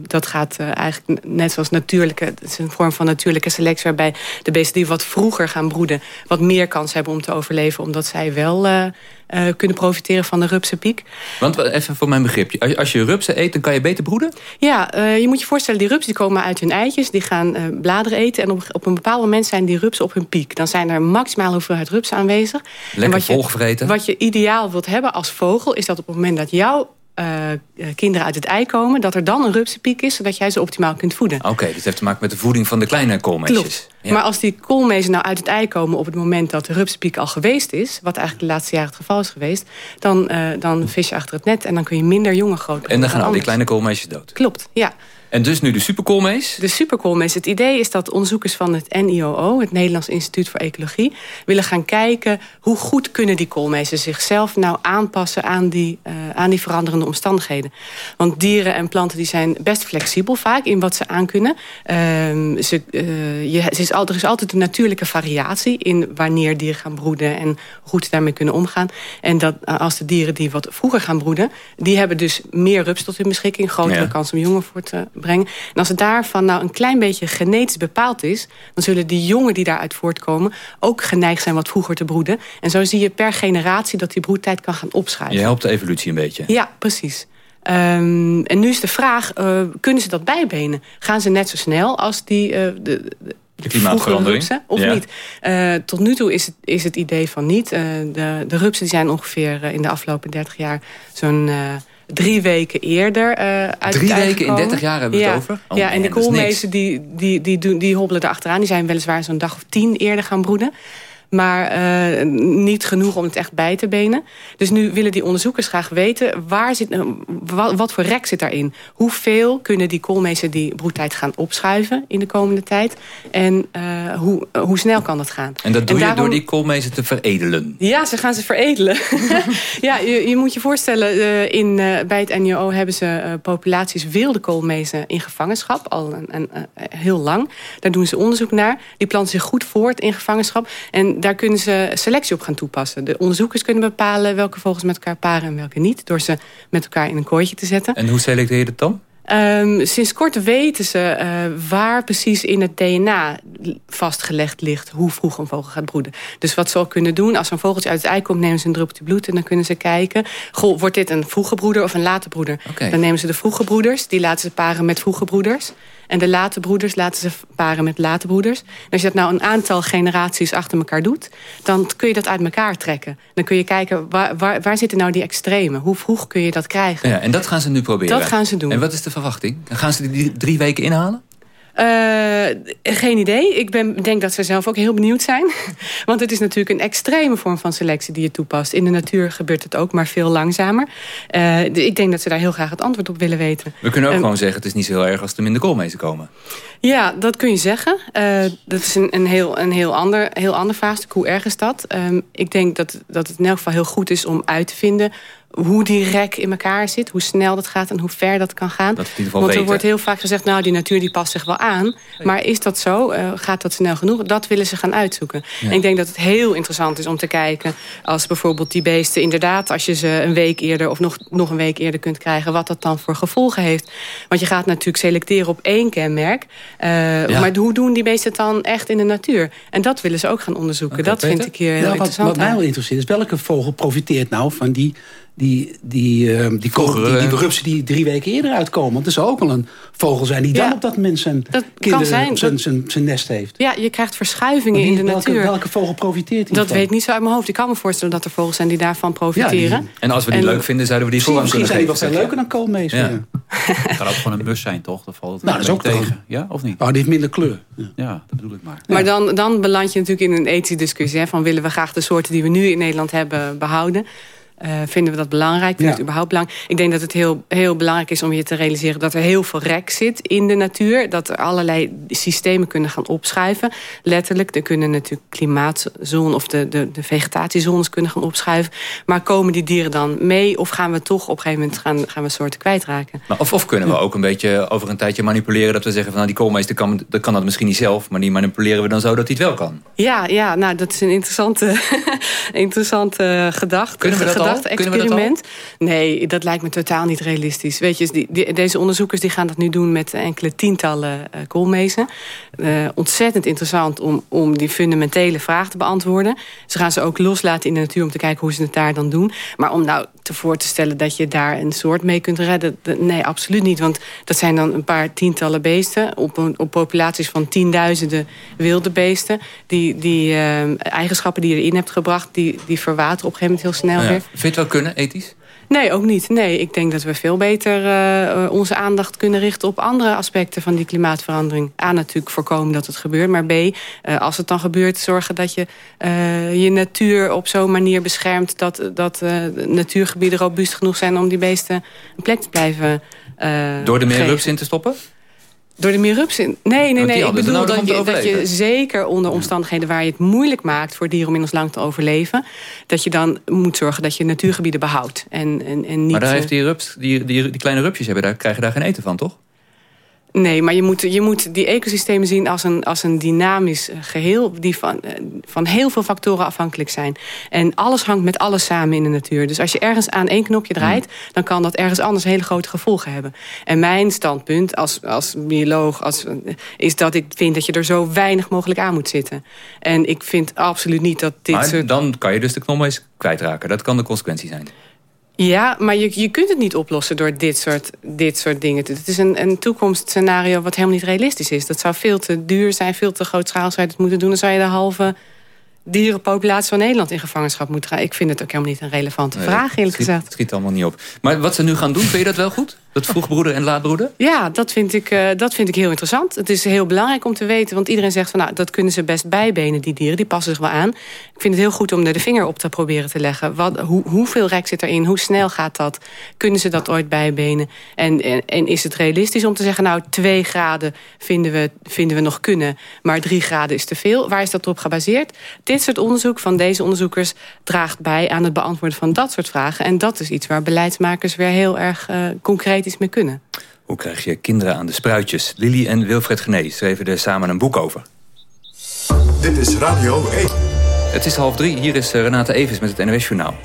S15: dat gaat uh, eigenlijk net zoals natuurlijke... Het is een vorm van natuurlijke selectie... waarbij de beesten die wat vroeger gaan broeden... wat meer kans hebben om te overleven... omdat zij wel uh, uh, kunnen profiteren van de rupsenpiek.
S2: Want even voor mijn begripje. Als, je rupsen eet, dan kan je beter broeden?
S15: Ja, je moet je voorstellen... die rupsen die komen uit hun eitjes. Die gaan bladeren eten. En op, op een bepaald moment zijn die rupsen op hun piek. Dan zijn er maximale hoeveelheid rupsen aanwezig.
S2: Lekker
S15: en wat
S2: volgevreten.
S15: Je, wat je ideaal wilt hebben als vogel... is dat op het moment dat jouw uh, kinderen uit het ei komen... dat er dan een rupsenpiek is, zodat jij ze optimaal kunt voeden.
S2: Oké, okay, dus het heeft te maken met de voeding van de kleine koolmeesjes.
S15: Klopt. Ja. Maar als die koolmezen nou uit het ei komen op het moment dat de rupsenpiek al geweest is... wat eigenlijk de laatste jaren het geval is geweest... dan, uh, dan vis je achter het net en dan kun je minder jongen groot
S2: En dan gaan al die kleine koolmeesjes dood?
S15: Klopt, ja.
S2: En dus nu de superkoolmees?
S15: De superkoolmees. Het idee is dat onderzoekers van het NIOO... het Nederlands Instituut voor Ecologie... willen gaan kijken hoe goed kunnen die koolmezen zichzelf nou aanpassen... aan die, uh, aan die veranderende omstandigheden. Want dieren en planten die zijn best flexibel vaak in wat ze aankunnen. Uh, ze, uh, je, ze is, er is altijd een natuurlijke variatie... in wanneer dieren gaan broeden en hoe goed ze daarmee kunnen omgaan. En dat als de dieren die wat vroeger gaan broeden... die hebben dus meer rups tot hun beschikking... grotere ja. kans om jongen voor te brengen. En als het daarvan nou een klein beetje genetisch bepaald is... dan zullen die jongen die daaruit voortkomen... ook geneigd zijn wat vroeger te broeden. En zo zie je per generatie dat die broedtijd kan gaan opschuiven.
S2: Je helpt de evolutie een beetje.
S15: Ja, precies. Um, en nu is de vraag, uh, kunnen ze dat bijbenen? Gaan ze net zo snel als die... Uh, de, de,
S2: de klimaatverandering?
S15: Rupsen, of ja. niet? Uh, tot nu toe is het, is het idee van niet. De, de rupsen die zijn ongeveer in de afgelopen 30 jaar zo'n drie weken eerder uh, uit
S2: Drie weken in 30 jaar hebben we
S15: ja.
S2: het over?
S15: Oh, ja, en de koolmezen die, die, die, die, die hobbelen erachteraan. Die zijn weliswaar zo'n dag of tien eerder gaan broeden. Maar uh, niet genoeg om het echt bij te benen. Dus nu willen die onderzoekers graag weten... Waar zit, uh, wat, wat voor rek zit daarin? Hoeveel kunnen die koolmezen die broedtijd gaan opschuiven... in de komende tijd? En uh, hoe, hoe snel kan dat gaan?
S2: En dat doe en daarom... je door die koolmezen te veredelen?
S15: Ja, ze gaan ze veredelen. [LAUGHS] ja, je, je, moet je voorstellen... in, bij het NIO hebben ze populaties wilde koolmezen in gevangenschap. Al een, een, heel lang. Daar doen ze onderzoek naar. Die planten zich goed voort in gevangenschap. En En daar kunnen ze selectie op gaan toepassen. De onderzoekers kunnen bepalen welke vogels met elkaar paren en welke niet. Door ze met elkaar in een kooitje te zetten.
S2: En hoe selecteer je dat dan?
S15: Um, sinds kort weten ze uh, waar precies in het DNA vastgelegd ligt... hoe vroeg een vogel gaat broeden. Dus wat ze ook kunnen doen, als een vogeltje uit het ei komt... nemen ze een druppeltje bloed en dan kunnen ze kijken... Goh, wordt dit een vroege broeder of een late broeder? Okay. Dan nemen ze de vroege broeders, die laten ze paren met vroege broeders... En de late broeders laten ze paren met late broeders. En als je dat nou een aantal generaties achter elkaar doet... dan kun je dat uit elkaar trekken. Dan kun je kijken, waar, waar, waar zitten nou die extremen? Hoe vroeg kun je dat krijgen?
S2: Ja, en dat gaan ze nu proberen?
S15: Dat gaan ze doen.
S2: En wat is de verwachting? Gaan ze die drie weken inhalen?
S15: Uh, geen idee. Ik ben, denk dat ze zelf ook heel benieuwd zijn. [LAUGHS] Want het is natuurlijk een extreme vorm van selectie die je toepast. In de natuur gebeurt het ook, maar veel langzamer. Uh, ik denk dat ze daar heel graag het antwoord op willen weten.
S2: We kunnen ook gewoon zeggen, het is niet zo heel erg als er minder koolmezen komen.
S15: Ja, dat kun je zeggen. Uh, dat is een, een, heel, een heel, ander, heel ander vraagstuk. Hoe erg is dat? Um, ik denk dat, dat het in elk geval heel goed is om uit te vinden hoe die rek in elkaar zit, hoe snel dat gaat en hoe ver dat kan gaan.
S2: Dat
S15: Want er
S2: weten.
S15: wordt heel vaak gezegd, nou die natuur die past zich wel aan. Maar is dat zo? Uh, gaat dat snel genoeg? Dat willen ze gaan uitzoeken. Ja. En ik denk dat het heel interessant is om te kijken als bijvoorbeeld die beesten inderdaad, als je ze een week eerder of nog, nog een week eerder kunt krijgen, wat dat dan voor gevolgen heeft. Want je gaat natuurlijk selecteren op één kenmerk. Uh, ja. Maar hoe doen die beesten het dan echt in de natuur? En dat willen ze ook gaan onderzoeken. Okay, dat vind ik hier heel
S14: ja,
S15: interessant.
S14: Wat, wat mij wel interesseert is, welke vogel profiteert nou van die die, die, uh, die, Vroeger, die, die rupsen die drie weken eerder uitkomen. Want er zou ook wel een vogel zijn die ja, dan op dat moment zijn,
S15: dat
S14: kinderen,
S15: zijn,
S14: zijn,
S15: dat,
S14: zijn, zijn, nest heeft.
S15: Ja, je krijgt verschuivingen in de
S14: welke,
S15: natuur.
S14: Welke vogel profiteert hiervan?
S15: Dat weet ik niet zo uit mijn hoofd. Ik kan me voorstellen dat er vogels zijn die daarvan profiteren. Ja, die,
S2: en als we die en, leuk vinden, zouden we die
S14: voorrang
S2: kunnen
S14: geven. Misschien zijn die wel veel leuker dan koolmees.
S13: Ja. Het kan ook gewoon een mus zijn, toch? Dat valt het
S14: nou, dat is ook
S13: tegen. Ja, of niet?
S14: Oh, die heeft minder kleur.
S13: Ja, ja dat bedoel ik maar.
S15: Maar dan, dan beland je natuurlijk in een ethische discussie. Hè, van willen we graag de soorten die we nu in Nederland hebben behouden... Uh, vinden we dat belangrijk? Vinden ja. het überhaupt belangrijk? Ik denk dat het heel, heel belangrijk is om je te realiseren... dat er heel veel rek zit in de natuur. Dat er allerlei systemen kunnen gaan opschuiven. Letterlijk, er kunnen natuurlijk klimaatzones... of de, de, de vegetatiezones kunnen gaan opschuiven. Maar komen die dieren dan mee? Of gaan we toch op een gegeven moment gaan, gaan we soorten kwijtraken?
S2: Maar of, of kunnen we ook een beetje over een tijdje manipuleren... dat we zeggen van nou, die koolmeester kan, dat kan dat misschien niet zelf... maar die manipuleren we dan zo dat hij het wel kan?
S15: Ja, ja nou, dat is een interessante, [LAUGHS] interessante gedachte.
S2: Kunnen we dat
S15: experiment. Nee, dat lijkt me totaal niet realistisch. Weet je, die, die, deze onderzoekers die gaan dat nu doen met enkele tientallen uh, koolmezen. Uh, ontzettend interessant om, om die fundamentele vraag te beantwoorden. Ze gaan ze ook loslaten in de natuur om te kijken hoe ze het daar dan doen. Maar om nou te voor te stellen dat je daar een soort mee kunt redden... nee, absoluut niet. Want dat zijn dan een paar tientallen beesten... op, op populaties van tienduizenden wilde beesten. Die, die uh, eigenschappen die je erin hebt gebracht... die, die verwateren op een gegeven moment heel snel
S2: ja.
S15: weer.
S2: Vind je het wel kunnen, ethisch?
S15: Nee, ook niet. Nee, ik denk dat we veel beter uh, onze aandacht kunnen richten... op andere aspecten van die klimaatverandering. A, natuurlijk voorkomen dat het gebeurt. Maar B, uh, als het dan gebeurt, zorgen dat je uh, je natuur op zo'n manier beschermt... dat, dat natuurgebieden robuust genoeg zijn om die beesten een plek te blijven
S2: Door de meer rups in te stoppen?
S15: Door de meerups in? Nee, nee, nee. Ik bedoel dat je, dat je zeker onder omstandigheden waar je het moeilijk maakt voor dieren om in ons lang te overleven, dat je dan moet zorgen dat je natuurgebieden behoudt. En, en, en niet,
S2: Maar daar
S15: eh,
S2: heeft die, rups, die, die, die kleine rupsjes hebben, daar krijgen daar geen eten van, toch?
S15: Nee, maar je moet, je moet die ecosystemen zien als een, als een dynamisch eh, geheel... die van, eh, van heel veel factoren afhankelijk zijn. En alles hangt met alles samen in de natuur. Dus als je ergens aan één knopje draait... dan kan dat ergens anders hele grote gevolgen hebben. En mijn standpunt als, als bioloog als, eh, is dat ik vind... dat je er zo weinig mogelijk aan moet zitten. En ik vind absoluut niet dat dit
S2: maar
S15: soort...
S2: dan kan je dus de knolmees kwijtraken. Dat kan de consequentie zijn.
S15: Ja, maar je, je kunt het niet oplossen door dit soort, dit soort dingen te doen. Het is een, een toekomstscenario wat helemaal niet realistisch is. Dat zou veel te duur zijn, veel te grootschalig zou je het moeten doen. Dan zou je de halve dierenpopulatie van Nederland in gevangenschap moeten gaan. Ik vind het ook helemaal niet een relevante
S2: Nee,
S15: vraag, eerlijk
S2: schiet,
S15: gezegd.
S2: Het schiet allemaal niet op. Maar wat ze nu gaan doen, vind je dat wel goed? Dat vroegbroeder en laatbroeder?
S15: Ja, dat vind, ik, uh, dat vind ik heel interessant. Het is heel belangrijk om te weten, want iedereen zegt van nou, dat kunnen ze best bijbenen, die dieren, die passen zich wel aan. Ik vind het heel goed om er de vinger op te proberen te leggen. Wat, hoe, hoeveel rek zit erin? Hoe snel gaat dat? Kunnen ze dat ooit bijbenen? En, en, en is het realistisch om te zeggen, nou, twee graden vinden we, vinden we nog kunnen, maar drie graden is te veel? Waar is dat op gebaseerd? Dit soort onderzoek van deze onderzoekers draagt bij aan het beantwoorden van dat soort vragen. En dat is iets waar beleidsmakers weer heel erg uh, concreet iets mee kunnen.
S2: Hoe krijg je kinderen aan de spruitjes? Lily en Wilfred Gené schreven er samen een boek over.
S1: Dit is Radio 1.
S2: Het is half drie, hier is Renate Evers met het NOS Journaal.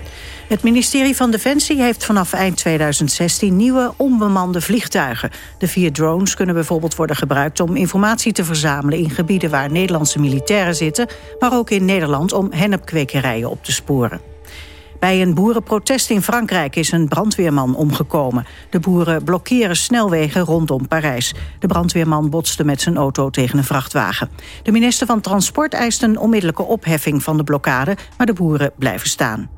S3: Het ministerie van Defensie heeft vanaf eind 2016 nieuwe onbemande vliegtuigen. De vier drones kunnen bijvoorbeeld worden gebruikt om informatie te verzamelen in gebieden waar Nederlandse militairen zitten, maar ook in Nederland om hennepkwekerijen op te sporen. Bij een boerenprotest in Frankrijk is een brandweerman omgekomen. De boeren blokkeren snelwegen rondom Parijs. De brandweerman botste met zijn auto tegen een vrachtwagen. De minister van Transport eist een onmiddellijke opheffing van de blokkade... maar de boeren blijven staan.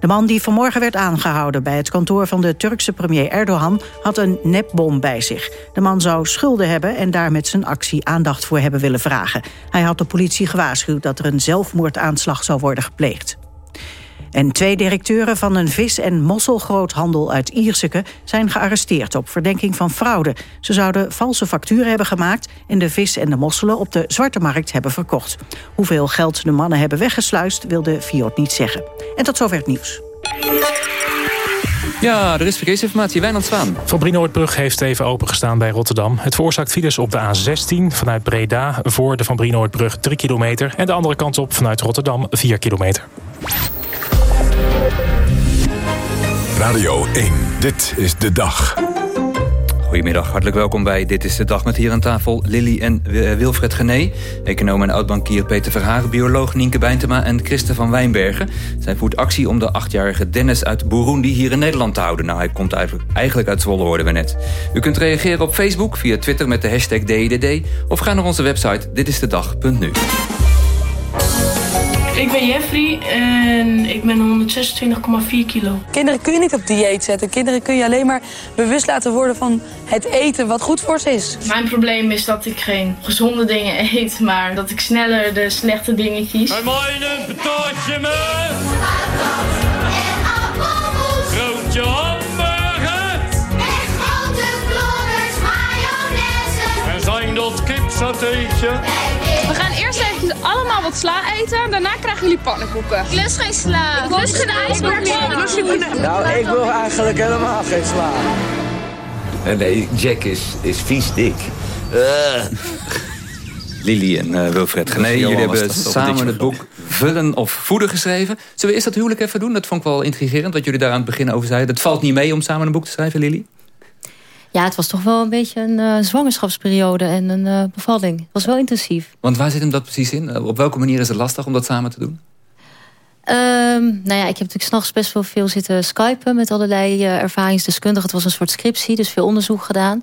S3: De man die vanmorgen werd aangehouden bij het kantoor van de Turkse premier Erdogan had een nepbom bij zich. De man zou schulden hebben en daar met zijn actie aandacht voor hebben willen vragen. Hij had de politie gewaarschuwd dat er een zelfmoordaanslag zou worden gepleegd. En twee directeuren van een vis- en mosselgroothandel uit Ierseke... zijn gearresteerd op verdenking van fraude. Ze zouden valse facturen hebben gemaakt... en de vis en de mosselen op de zwarte markt hebben verkocht. Hoeveel geld de mannen hebben weggesluist... wil de Fiat niet zeggen. En tot zover het nieuws.
S2: Ja, er is verkeersinformatie. Wijnand Zwaan.
S21: Van Brienoordbrug heeft even opengestaan bij Rotterdam. Het veroorzaakt files op de A16 vanuit Breda... voor de Van Brienoordbrug 3 kilometer... en de andere kant op vanuit Rotterdam 4 kilometer.
S1: Radio 1, dit is de dag.
S2: Goedemiddag, hartelijk welkom bij Dit is de Dag met hier aan tafel Lily en Wilfred Gené, econoom en oudbankier Peter Verhagen, bioloog Nienke Bijntema en Christen van Wijnbergen. Zij voert actie om de achtjarige Dennis uit Burundi hier in Nederland te houden. Nou, hij komt eigenlijk uit Zwolle, hoorden we net. U kunt reageren op Facebook, via Twitter met de hashtag DIDD of ga naar onze website ditistedag.nu.
S22: Ik ben Jeffrey en ik ben 126,4 kilo.
S23: Kinderen kun je niet op dieet zetten. Kinderen kun je alleen maar bewust laten worden van het eten wat goed voor ze is.
S22: Mijn probleem is dat ik geen gezonde dingen eet, maar dat ik sneller de slechte dingen kies.
S24: En een patatje met... Grootje hamburger.
S25: En grote mayonaise.
S24: En zijn dat kipsatéetje?
S26: We gaan eerst even allemaal wat sla eten. Daarna krijgen jullie pannenkoeken.
S25: Ik lust geen sla. Ik lust geen ijsberg.
S27: Nou, ik wil eigenlijk helemaal geen sla.
S28: Nee, Jack is, is vies dik. Uh.
S2: Lily en uh, Wilfred Gené, jullie hebben samen het boek Vullen of Voeden geschreven. Zullen we eerst dat huwelijk even doen? Dat vond ik wel intrigerend, wat jullie daar aan het begin over zeiden. Het valt niet mee om samen een boek te schrijven, Lily?
S12: Ja, het was toch wel een beetje een uh, zwangerschapsperiode en een uh, bevalling. Het was wel intensief.
S2: Want waar zit hem dat precies in? op welke manier is het lastig om dat samen te doen?
S12: Um, nou ja, ik heb natuurlijk s'nachts best wel veel zitten skypen... met allerlei ervaringsdeskundigen. Het was een soort scriptie, dus veel onderzoek gedaan.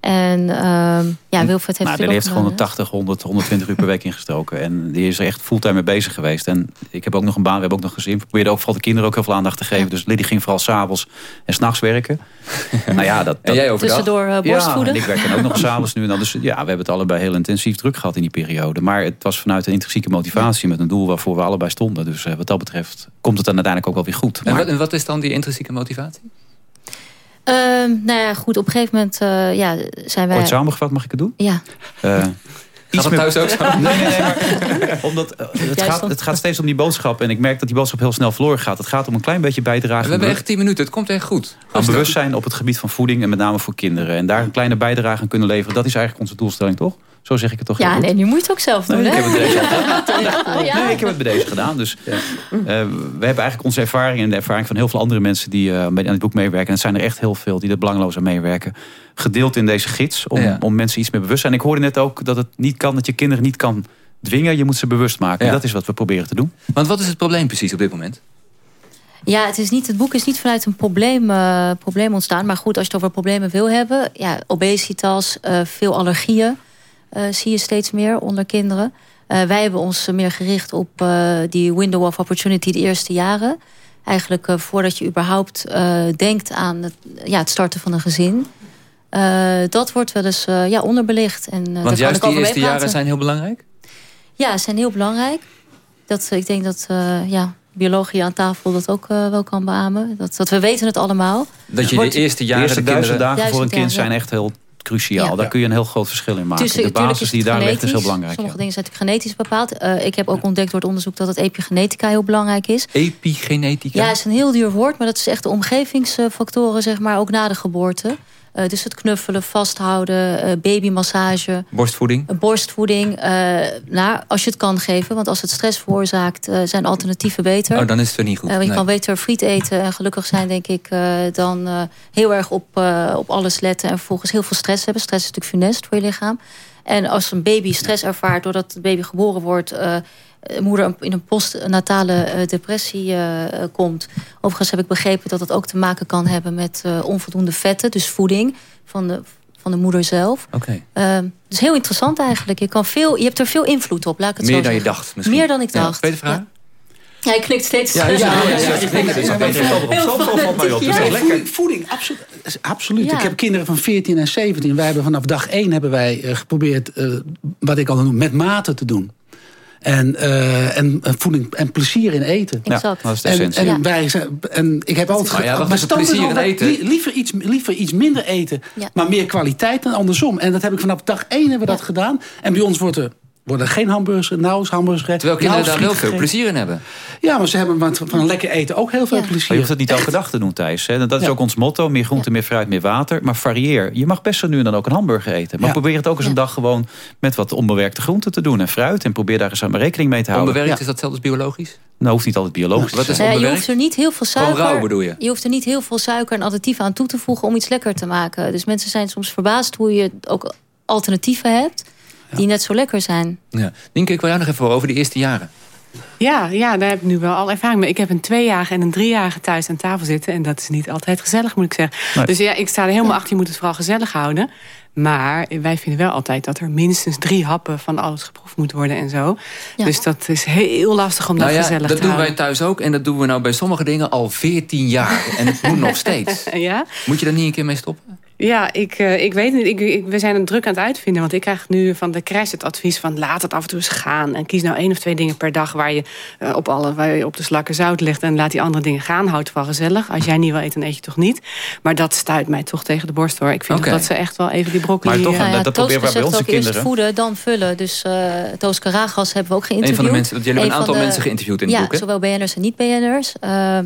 S12: En uh, ja, Wilfred heeft...
S13: Nou, die heeft gewoon 80, 100, 120 uur per week ingestoken. En die is er echt fulltime mee bezig geweest. En ik heb ook nog een baan, we hebben ook nog gezin. We probeerden ook vooral de kinderen ook heel veel aandacht te geven. Ja. Dus Liddy ging vooral s'avonds en s'nachts werken. [LAUGHS] nou ja, dat,
S2: en jij overdag?
S12: Tussendoor uh, borstvoeden?
S13: Ja, ik werk dan ook nog [LAUGHS] s'avonds nu en dan. Dus ja, we hebben het allebei heel intensief druk gehad in die periode. Maar het was vanuit een intrinsieke motivatie met een doel waarvoor we allebei stonden. Dus uh, wat dat betreft komt het dan uiteindelijk ook wel weer goed.
S2: Maar... En, wat, en wat is dan die intrinsieke motivatie?
S12: Uh, nou ja, goed, op een gegeven moment uh, ja, zijn wij...
S13: Ooit samengevat, mag ik het doen?
S12: Ja.
S13: Uh,
S2: Gaat het thuis ook zo?
S13: Nee, nee, nee. Maar, [LAUGHS] omdat, het, gaat, het gaat steeds om die boodschap. En ik merk dat die boodschap heel snel verloren gaat. Het gaat om een klein beetje bijdragen.
S2: We hebben echt 10 minuten. Het komt echt goed.
S13: Aan bewustzijn op het gebied van voeding. En met name voor kinderen. En daar een kleine bijdrage aan kunnen leveren. Dat is eigenlijk onze doelstelling, toch? Zo zeg ik het toch?
S12: Ja, nee, nu moet je het ook zelf doen. [LAUGHS]
S13: Nee, ik, heb het bij deze gedaan. nee, ik heb het bij deze gedaan. Dus ja. uh, we hebben eigenlijk onze ervaring en de ervaring van heel veel andere mensen die uh, aan het boek meewerken. En het zijn er echt heel veel die er belangloos aan meewerken. Gedeeld in deze gids om, ja. om mensen iets meer bewust te zijn. Ik hoorde net ook dat het niet kan, dat je kinderen niet kan dwingen. Je moet ze bewust maken. Ja. En dat is wat we proberen te doen.
S2: Want wat is het probleem precies op dit moment?
S12: Ja, het, is niet, het boek is niet vanuit een probleem, uh, probleem ontstaan. Maar goed, als je het over problemen wil hebben. Ja, obesitas, veel allergieën. Uh, zie je steeds meer onder kinderen. Uh, wij hebben ons meer gericht op uh, die window of opportunity de eerste jaren. Eigenlijk voordat je überhaupt denkt aan het, ja, het starten van een gezin. dat wordt wel eens ja, onderbelicht. En,
S2: Want juist die eerste jaren zijn heel belangrijk?
S12: Ja, zijn heel belangrijk. Dat, ik denk dat ja, biologie aan tafel dat ook wel kan beamen. Dat, dat we weten het allemaal.
S2: Dat je de eerste jaren...
S13: De eerste duizend dagen voor een kind zijn echt heel cruciaal. Ja. Daar kun je een heel groot verschil in maken.
S12: Tussen,
S13: de basis die daar legt is heel belangrijk.
S12: Sommige dingen zijn natuurlijk genetisch bepaald. Uh, ik heb ook ontdekt door het onderzoek dat het epigenetica heel belangrijk is.
S2: Epigenetica?
S12: Ja, is een heel duur woord. Maar dat is echt de omgevingsfactoren, zeg maar, ook na de geboorte. Uh, dus het knuffelen, vasthouden, uh, babymassage.
S2: Borstvoeding?
S12: Uh, borstvoeding. nou, als je het kan geven. Want als het stress veroorzaakt, zijn alternatieven beter.
S2: Oh, dan is het weer niet goed.
S12: je
S2: nee.
S12: kan beter friet eten en gelukkig zijn, denk ik... dan heel erg op, op alles letten en vervolgens heel veel stress hebben. Stress is natuurlijk funest voor je lichaam. En als een baby stress ervaart doordat het baby geboren wordt moeder in een postnatale depressie uh, komt. Overigens heb ik begrepen dat het ook te maken kan hebben met uh, onvoldoende vetten, dus voeding van de, van de moeder zelf.
S2: Oké.
S12: Okay. Uh, dus heel interessant eigenlijk. Je, kan veel, je hebt er veel invloed op, laat ik het
S2: Meer
S12: zo
S2: dan
S12: zeggen.
S2: je dacht misschien.
S12: Meer dan ik dacht.
S2: Ja, tweede vraag?
S12: Ja. Ja, je knikt steeds.
S2: Ja, ja. Het ook beter. mij op.
S14: Ja, voeding, voeding, absoluut. absoluut.
S12: Ja.
S14: Ik heb kinderen van 14 en 17. Wij hebben vanaf dag 1 hebben wij uh, geprobeerd, uh, wat ik al noem, met mate te doen. En, uh, en, voeding en plezier in eten.
S12: Exact.
S13: dat is de
S14: En,
S13: essentie.
S14: en,
S12: Ja.
S14: wij, zijn- en ik heb altijd
S2: ja, even, plezier in eten.
S14: li- liever, iets, liever iets minder eten,
S12: Ja.
S14: maar meer kwaliteit dan andersom. En dat heb ik vanaf dag 1 hebben we dat gedaan. En bij ons wordt er, worden geen hamburgers, nauwelijks hamburgers gegeten.
S2: Terwijl kinderen daar heel veel plezier in hebben.
S14: Ja, maar ze hebben want van lekker eten ook heel veel
S12: Ja.
S13: Maar je
S14: plezier.
S13: hoeft het niet elke dag te doen, Thijs. Hè? Dat is
S14: Ja.
S13: ook ons motto. Meer groente, meer fruit, meer water. Maar varieer. Je mag best zo nu en dan ook een hamburger eten. Maar
S14: Ja.
S13: probeer het ook eens een dag gewoon met wat onbewerkte groenten te doen. En fruit. En probeer daar eens aan rekening mee te houden.
S2: Onbewerkt,
S14: Ja.
S2: is dat zelfs biologisch?
S13: Nou, hoeft niet altijd biologisch
S2: Wat
S13: te
S2: is
S13: zijn.
S12: Ja, je
S2: onbewerkt?
S12: hoeft er niet heel veel suiker.
S2: rauw bedoel je?
S12: Je hoeft er niet heel veel suiker en additieven aan toe te voegen om iets lekker te maken. Dus mensen zijn soms verbaasd hoe je ook alternatieven hebt die net zo lekker zijn.
S2: Ja. Nienke, ik wil jou nog even over de eerste jaren.
S15: Ja, ja, daar heb ik nu wel al ervaring mee. Ik heb een tweejarige en een driejarige thuis aan tafel zitten. En dat is niet altijd gezellig, moet ik zeggen.
S13: Nee.
S15: Dus ja, ik sta er helemaal achter. Je moet het vooral gezellig houden. Maar wij vinden wel altijd dat er minstens drie happen van alles geproefd moet worden en zo.
S12: Ja.
S15: Dus dat is heel lastig om
S2: Nou
S15: dat
S2: ja,
S15: gezellig
S2: dat
S15: te
S2: doen wij
S15: houden.
S2: thuis ook. En dat doen we nou bij sommige dingen al 14 jaar. En het moet nog steeds. [LAUGHS]
S15: Ja?
S2: Moet je daar niet een keer mee stoppen?
S15: Ja, ik, eh, ik weet niet. Ik, ik, we zijn het druk aan het uitvinden. Want ik krijg nu van de crash het advies van... laat het af en toe eens gaan. En kies nou één of twee dingen per dag... waar je, eh, op, alle, waar je op de slakken zout legt. En laat die andere dingen gaan. Houd het wel gezellig. Als jij niet wil eten, dan eet je toch niet. Maar dat stuit mij toch tegen de borst hoor. Ik vind dat ze echt wel even die broccoli...
S13: Maar toch,
S15: eh,
S13: dat-
S12: ja,
S13: dat
S12: Tooske
S13: proberen wij bij onze
S12: ook eerst
S13: kinderen.
S12: voeden, dan vullen. Dus eh Toos Karagas hebben we ook geïnterviewd.
S2: Een van de mensen, jullie hebben een aantal
S12: de-
S2: mensen geïnterviewd in het
S12: ja,
S2: boek. Hè?
S12: zowel BN'ers en niet-BN'ers. Ehm,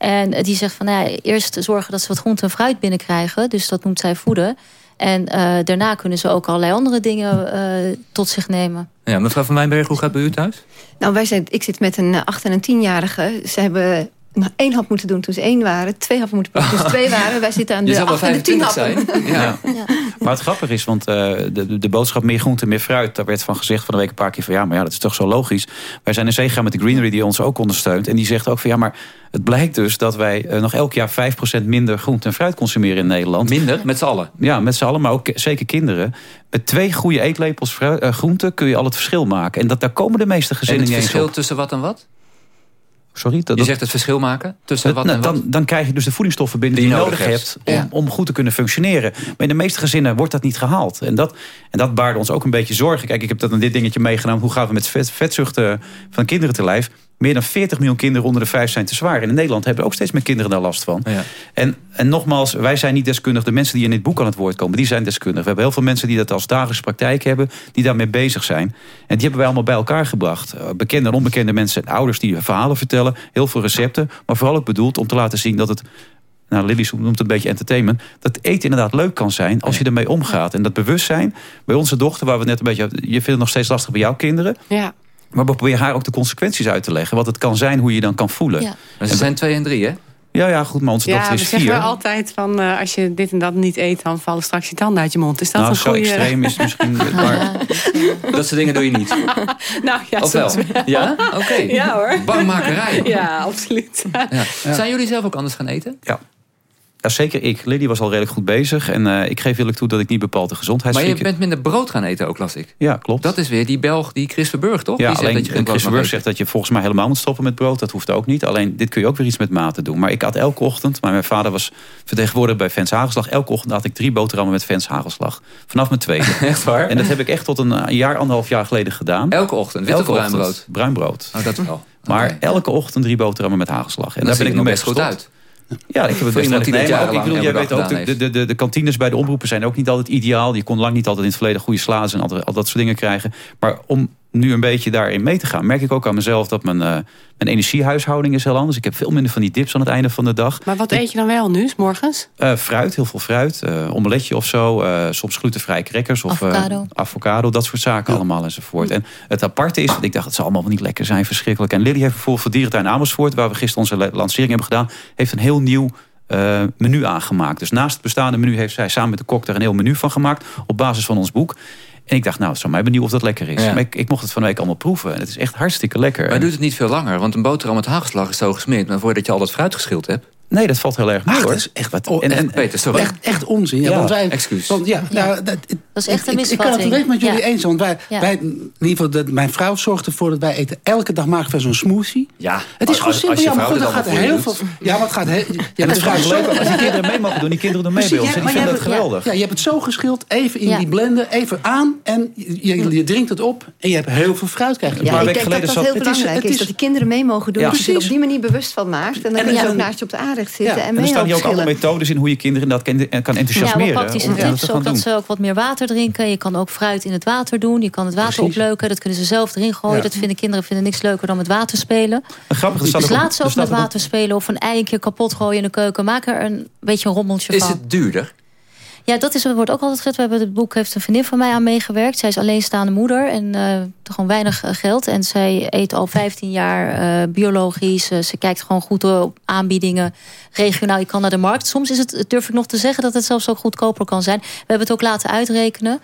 S12: en die zegt van, nou ja, eerst zorgen dat ze wat groente en fruit binnenkrijgen. Dus dat noemt zij voeden. En eh, daarna kunnen ze ook allerlei andere dingen eh, tot zich nemen.
S2: Ja, mevrouw van Wijnberg, hoe gaat het bij u thuis?
S9: Nou, wij zijn, ik zit met een acht- en een tienjarige. Ze hebben één hap moeten doen toen ze één waren. Twee happen moeten doen toen ze [LAUGHS] twee waren. Wij zitten aan
S2: Je
S9: de acht en de tien
S2: 25
S9: happen.
S2: zijn. [LAUGHS] Ja.
S13: Maar het grappige is, want eh, de, de boodschap meer groente, meer fruit... daar werd van gezegd van de week een paar keer van... ja, maar ja, dat is toch zo logisch. Wij zijn in zee gegaan met de Greenery die ons ook ondersteunt. En die zegt ook van ja, maar het blijkt dus... dat wij eh, nog elk jaar 5% minder groente en fruit consumeren in Nederland.
S2: Minder, met z'n allen.
S13: Ja, met z'n allen, maar ook zeker kinderen. Met twee goede eetlepels eh, groente kun je al het verschil maken. En dat, daar komen de meeste
S2: En
S13: gezinnen
S2: het
S13: niet eens
S2: verschil
S13: op.
S2: tussen wat en wat?
S13: Sorry? Dat,
S2: Je zegt het verschil maken tussen wat
S13: nou,
S2: en wat?
S13: dan, dan krijg je dus de voedingsstoffen binnen die, je nodig
S2: nodig
S13: hebt
S2: hebt.
S13: om, om goed te kunnen functioneren. Maar in de meeste gezinnen wordt dat niet gehaald. En dat, en dat baarde ons ook een beetje zorgen. Kijk, ik heb dat aan dit dingetje meegenomen. Hoe gaan we met vet, vetzuchten van kinderen te lijf? Meer dan 40 miljoen kinderen onder de 5 zijn te zwaar. En in Nederland hebben ook steeds meer kinderen daar last van.
S2: Ja.
S13: En, en nogmaals, wij zijn niet deskundig. De mensen die in dit boek aan het woord komen, die zijn deskundig. We hebben heel veel mensen die dat als dagelijkse praktijk hebben. Die daarmee bezig zijn. En die hebben wij allemaal bij elkaar gebracht. Eh, Bekende en onbekende mensen en ouders die verhalen vertellen. Heel veel recepten. Maar vooral ook bedoeld om te laten zien dat het... Nou, Lily noemt het een beetje entertainment. Dat eten inderdaad leuk kan zijn als je ermee omgaat. En dat bewustzijn bij onze dochter, waar we net een beetje... Je vindt het nog steeds lastig bij jouw kinderen.
S15: Ja.
S13: Maar we proberen haar ook de consequenties uit te leggen. Wat het kan zijn, hoe je dan kan voelen.
S12: Ja.
S2: Ze zijn twee en drie, hè?
S13: Ja, ja, goed, maar onze
S15: Ja,
S13: dochter
S15: we
S13: is
S15: zeggen
S13: vier.
S15: wel altijd van eh, als je dit en dat niet eet, dan vallen straks je tanden uit je mond. Is dat
S13: nou,
S15: een
S13: zo
S15: goede...
S13: extreem is het misschien... [LAUGHS] Maar,
S2: Dat soort dingen doe je niet. [LAUGHS]
S15: nou ja,
S2: Of wel? Ja? [LAUGHS] Oké.
S15: Ja hoor.
S2: Bangmakerij.
S15: Ja, absoluut.
S2: Ja. Zijn jullie zelf ook anders gaan eten?
S13: ja. Ja, zeker ik. Lily was al redelijk goed bezig. En eh, ik geef eerlijk toe dat ik niet bepaald de
S2: Maar
S13: gezondheidsfreak...
S2: je bent minder brood gaan eten ook, las ik.
S13: Ja, klopt.
S2: Dat is weer die Belg, die Chris Verburg, toch?
S13: Ja,
S2: die zegt
S13: alleen
S2: dat je
S13: zegt dat je volgens mij helemaal moet stoppen met brood. Dat hoeft ook niet. Alleen dit kun je ook weer iets met mate doen. Maar ik had elke ochtend, maar mijn vader was vertegenwoordiger bij Fens Hagelslag. Elke ochtend had ik drie boterhammen met Fens Hagelslag. Vanaf mijn tweede. [LAUGHS]
S2: Echt waar?
S13: En dat heb ik echt tot een eh, jaar, anderhalf jaar geleden gedaan.
S2: Elke ochtend, wit of
S13: Elke
S2: bruin brood?
S13: Bruin brood.
S2: Oh, dat wel.
S13: Maar elke ochtend drie boterhammen met hagelslag. En
S2: En
S13: daar ben ik mee
S2: best goed uit.
S13: Ja, ik heb het best nee, maar ook, ik bedoel, jij weet ook, de, de, de, de kantines bij de omroepen zijn ook niet altijd ideaal. Je kon lang niet altijd in het verleden goede sla's en al dat soort dingen krijgen. Maar om nu een beetje daarin mee te gaan. Merk ik ook aan mezelf dat mijn, uh, mijn energiehuishouding is heel anders. Ik heb veel minder van die dips aan het einde van de dag.
S15: Maar wat eet je dan wel nu, s morgens?
S13: Uh, fruit, heel veel fruit. Uh, omeletje of zo. soms glutenvrije crackers of
S12: avocado.
S13: avocado. Dat soort zaken allemaal enzovoort. En het aparte is, want ik dacht het zal allemaal wel niet lekker zijn, verschrikkelijk. En Lily heeft bijvoorbeeld voor Dierentuin Amersfoort... waar we gisteren onze lancering hebben gedaan... heeft een heel nieuw menu aangemaakt. Dus naast het bestaande menu heeft zij samen met de kok daar een heel menu van gemaakt. Op basis van ons boek. En ik dacht, nou, het zou mij benieuwd of dat lekker is. Maar ik, ik, mocht het van de week allemaal proeven. En het is echt hartstikke lekker.
S2: Maar doet het niet veel langer? Want een boterham met hagelslag is zo gesmeerd. Maar voordat je al dat fruit geschild hebt...
S13: Nee, dat valt heel erg mee
S14: Ach,
S13: hoor.
S14: Dat is echt wat.
S2: Oh, en, en, Peter, sorry.
S14: Echt, echt onzin. Ja,
S2: ja
S14: want wij,
S2: excuus.
S14: Want, ja,
S12: ja.
S14: Nou,
S12: dat, is echt een
S14: ik,
S12: misvatting.
S14: Ik kan het volledig met jullie
S12: ja.
S14: eens. Want wij,
S12: ja.
S14: wij, in ieder geval, dat, mijn vrouw zorgt ervoor dat wij eten elke dag maken van zo'n smoothie.
S13: Ja,
S14: het is gewoon simpel. Ja, maar goed, dat gaat heel veel. Ja, maar het gaat heel.
S13: Ja, [LAUGHS] dat is graag leuk als die kinderen mee mogen doen. Die kinderen doen mee bij ons. Die vinden dat geweldig.
S14: Ja, je hebt het zo geschild. Even in die blender, even aan. En je, je drinkt het op. En je hebt heel veel fruit krijgen.
S9: Ja, ik denk dat dat heel belangrijk is. Dat die kinderen mee mogen doen. Dat je er op die manier bewust van maakt. En dan kun je ook naast je op de zitten en mee
S13: staan hier ook allemaal methodes in hoe je kinderen dat kan, kan enthousiasmeren.
S12: Ja, praktische tips dat ook dat ze ook wat meer water drinken. Je kan ook fruit in het water doen. Je kan het water Precies. opleuken. Dat kunnen ze zelf erin gooien. Ja. Dat vinden kinderen vinden niks leuker dan met water spelen.
S13: Grappig,
S12: dus laat ze ook met water spelen. Of een ei een keer kapot gooien in de keuken. Maak er een beetje een rommeltje
S2: is
S12: van.
S2: Is het duurder?
S12: Ja, dat is, wordt ook altijd gezegd. We hebben het boek heeft een vriendin van mij aan meegewerkt. Zij is alleenstaande moeder en uh, gewoon weinig geld. En zij eet al 15 jaar uh, biologisch. Ze kijkt gewoon goed op aanbiedingen. Regionaal, je kan naar de markt. Soms is het, durf ik nog te zeggen, dat het zelfs ook goedkoper kan zijn. We hebben het ook laten uitrekenen.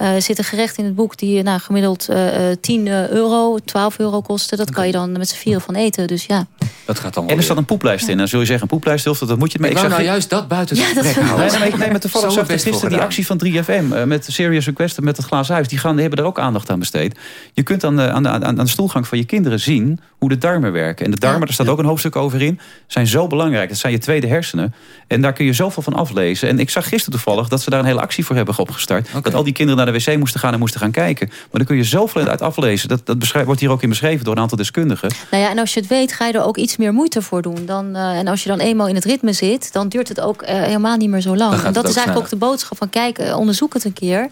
S12: Uh, er zit een gerecht in het boek die nou, gemiddeld uh, 10 euro, 12 euro kosten. Dat kan je dan met z'n vieren van eten. Dus ja.
S13: Dat gaat dan en er staat een poeplijst in. Dan zul je zeggen, een poeplijst, of dat moet je mee.
S2: Ik, ik zou nou juist dat buiten het
S12: ja,
S2: gesprek houden.
S13: Nee, nee, nee, met toevallig zag ik gisteren die actie van 3FM. Uh, met Serious Request met het glazen huis. Die, gaan, die hebben er ook aandacht aan besteed. Je kunt aan de, aan, de, aan de stoelgang van je kinderen zien hoe de darmen werken. En de darmen, ja. daar staat ook een hoofdstuk over in, zijn zo belangrijk. Dat zijn je tweede hersenen. En daar kun je zoveel van aflezen. En ik zag gisteren toevallig dat ze daar een hele actie voor hebben opgestart. Okay. Dat al die kinderen naar de wc moesten gaan en moesten gaan kijken. Maar dan kun je zoveel uit aflezen. Dat, dat wordt hier ook in beschreven door een aantal deskundigen.
S12: Nou ja, en als je het weet, ga je er ook iets meer moeite voor doen. Dan, uh, en als je dan eenmaal in het ritme zit, dan duurt het ook uh, helemaal niet meer zo lang. En dat is eigenlijk sneller. ook de boodschap van kijk, uh, onderzoek het een keer.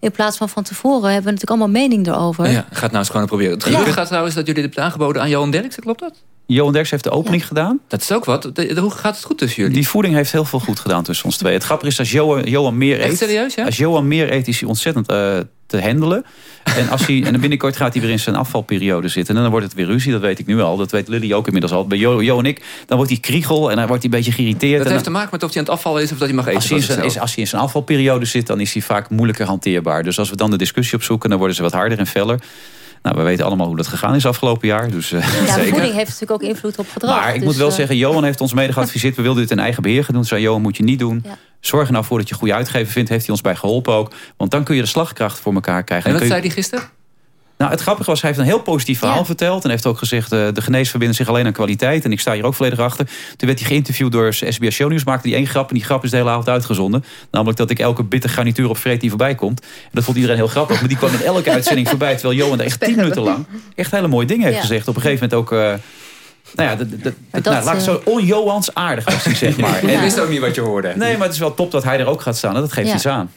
S12: In plaats van van tevoren hebben we natuurlijk allemaal mening erover.
S2: Ja, gaat nou eens gewoon proberen. Het gelukkig ja. gaat trouwens dat jullie dit hebben aangeboden aan Johan Derksen, klopt dat?
S13: Johan Derks heeft de opening ja. gedaan.
S2: Dat is ook wat. Hoe gaat het goed tussen jullie?
S13: Die voeding heeft heel veel goed gedaan tussen ons twee. Het grappige is, als Johan, Johan meer eet...
S2: Echt serieus, ja?
S13: Als Johan meer eet, is hij ontzettend uh, te handelen. En, als hij, en binnenkort gaat hij weer in zijn afvalperiode zitten. En dan wordt het weer ruzie, dat weet ik nu al. Dat weet Lily ook inmiddels al. Bij Jo, jo en ik, dan wordt hij kriegel en dan wordt hij een beetje geïrriteerd.
S2: Dat
S13: en
S2: heeft
S13: dan,
S2: te maken met of hij aan het afvallen is of dat hij mag eten.
S13: Als hij, in zijn, is, als hij in zijn afvalperiode zit, dan is hij vaak moeilijker hanteerbaar. Dus als we dan de discussie opzoeken, dan worden ze wat harder en feller. Nou, we weten allemaal hoe dat gegaan is afgelopen jaar. Dus, uh,
S12: ja, voeding heeft natuurlijk ook invloed op gedrag.
S13: Maar ik
S12: dus,
S13: moet wel
S12: uh,
S13: zeggen, Johan heeft ons mede geadviseerd... we wilden dit in eigen beheer gaan doen. Zei Johan, moet je niet doen.
S12: Ja.
S13: Zorg er nou voor dat je goede uitgever vindt. Heeft hij ons bij geholpen ook. Want dan kun je de slagkracht voor elkaar krijgen.
S2: En wat zei hij gisteren?
S13: Nou, het grappige was, hij heeft een heel positief verhaal ja. verteld. En heeft ook gezegd, uh, de genees verbinden zich alleen aan kwaliteit. En ik sta hier ook volledig achter. Toen werd hij geïnterviewd door SBS Show News. Maakte hij één grap en die grap is de hele avond uitgezonden. Namelijk dat ik elke bitter garnituur op vreet die voorbij komt. En dat vond iedereen heel grappig. Maar die kwam met elke [LAUGHS] uitzending voorbij. Terwijl Johan er echt tien minuten lang echt hele mooie dingen heeft ja. gezegd. Op een gegeven moment ook... Uh, nou ja, de, de, de, nou, laat ik zo on-Johans aardig was hij, zeg maar.
S2: En [LAUGHS] ja. wist ook niet wat je hoorde.
S13: Nee, maar het is wel top dat hij er ook gaat staan. En dat geeft ja. iets aan.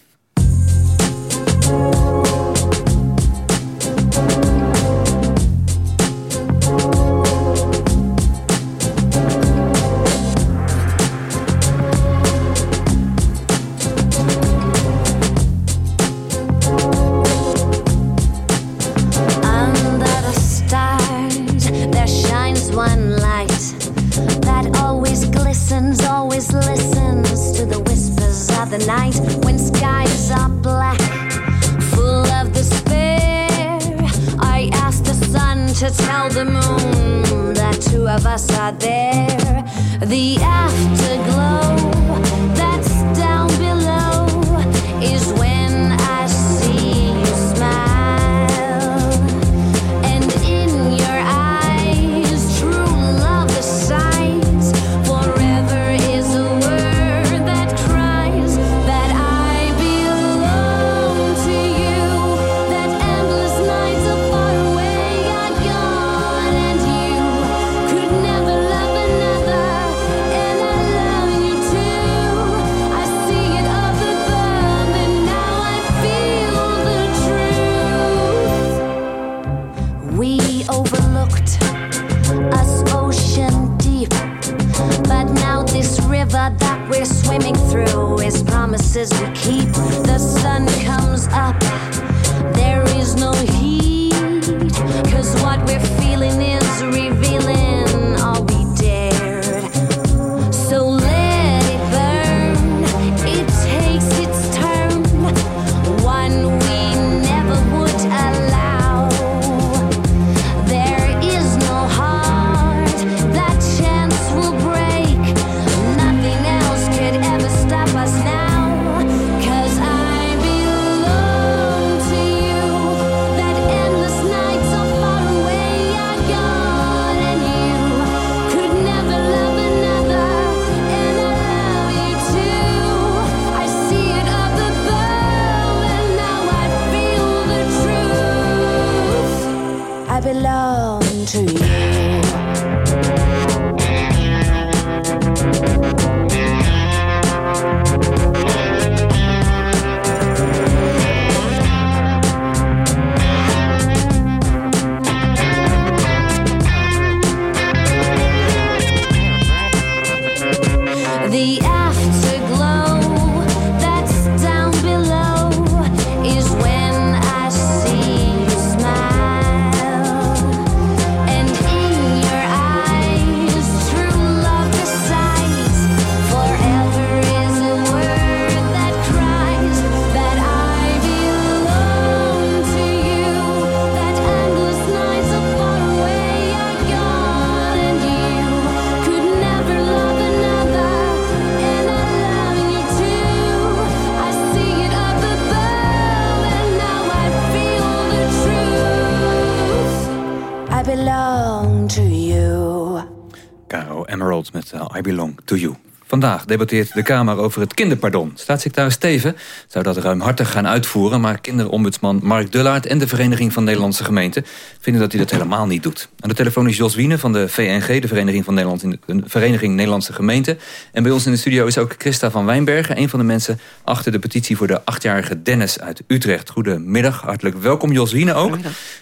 S2: Vandaag debatteert de Kamer over het kinderpardon. Staatssecretaris Steven zou dat ruimhartig gaan uitvoeren... maar kinderombudsman Mark Dullaert en de Vereniging van Nederlandse Gemeenten... vinden dat hij dat helemaal niet doet. Aan de telefoon is Jos Wiene van de VNG, de Vereniging, van Nederland, de Vereniging Nederlandse Gemeenten. En bij ons in de studio is ook Christa van Wijnbergen... een van de mensen achter de petitie voor de achtjarige Dennis uit Utrecht. Goedemiddag, hartelijk welkom Jos Wiene ook.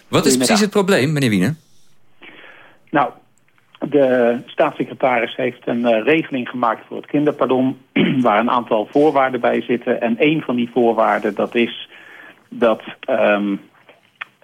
S2: Wat is precies het probleem, meneer Wiene?
S29: Nou, de staatssecretaris heeft een eh, regeling gemaakt voor het kinderpardon... [CLEARS THROAT] waar een aantal voorwaarden bij zitten. En een van die voorwaarden dat is dat ehm,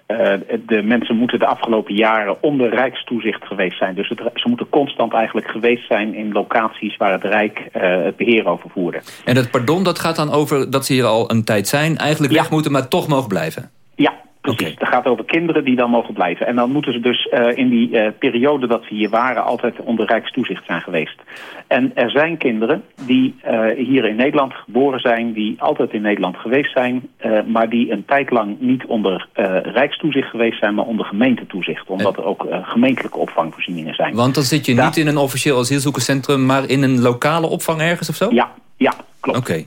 S29: eh, de mensen moeten de afgelopen jaren onder rijkstoezicht geweest zijn. Dus het, ze moeten constant eigenlijk geweest zijn in locaties waar het Rijk eh, het beheer over voerde.
S2: En het pardon dat gaat dan over dat ze hier al een tijd zijn... eigenlijk weg moeten, maar toch mogen blijven?
S29: Ja, precies. Het gaat over kinderen die dan mogen blijven. En dan moeten ze dus eh, in die eh, periode dat ze hier waren... altijd onder rijkstoezicht zijn geweest. En er zijn kinderen die eh, hier in Nederland geboren zijn... die altijd in Nederland geweest zijn... maar die een tijd lang niet onder rijkstoezicht geweest zijn... maar onder gemeentetoezicht. Omdat er ook gemeentelijke opvangvoorzieningen zijn.
S2: Want dan zit je niet in een officieel asielzoekerscentrum... maar in een lokale opvang ergens of zo?
S29: Ja, ja klopt.
S2: Oké.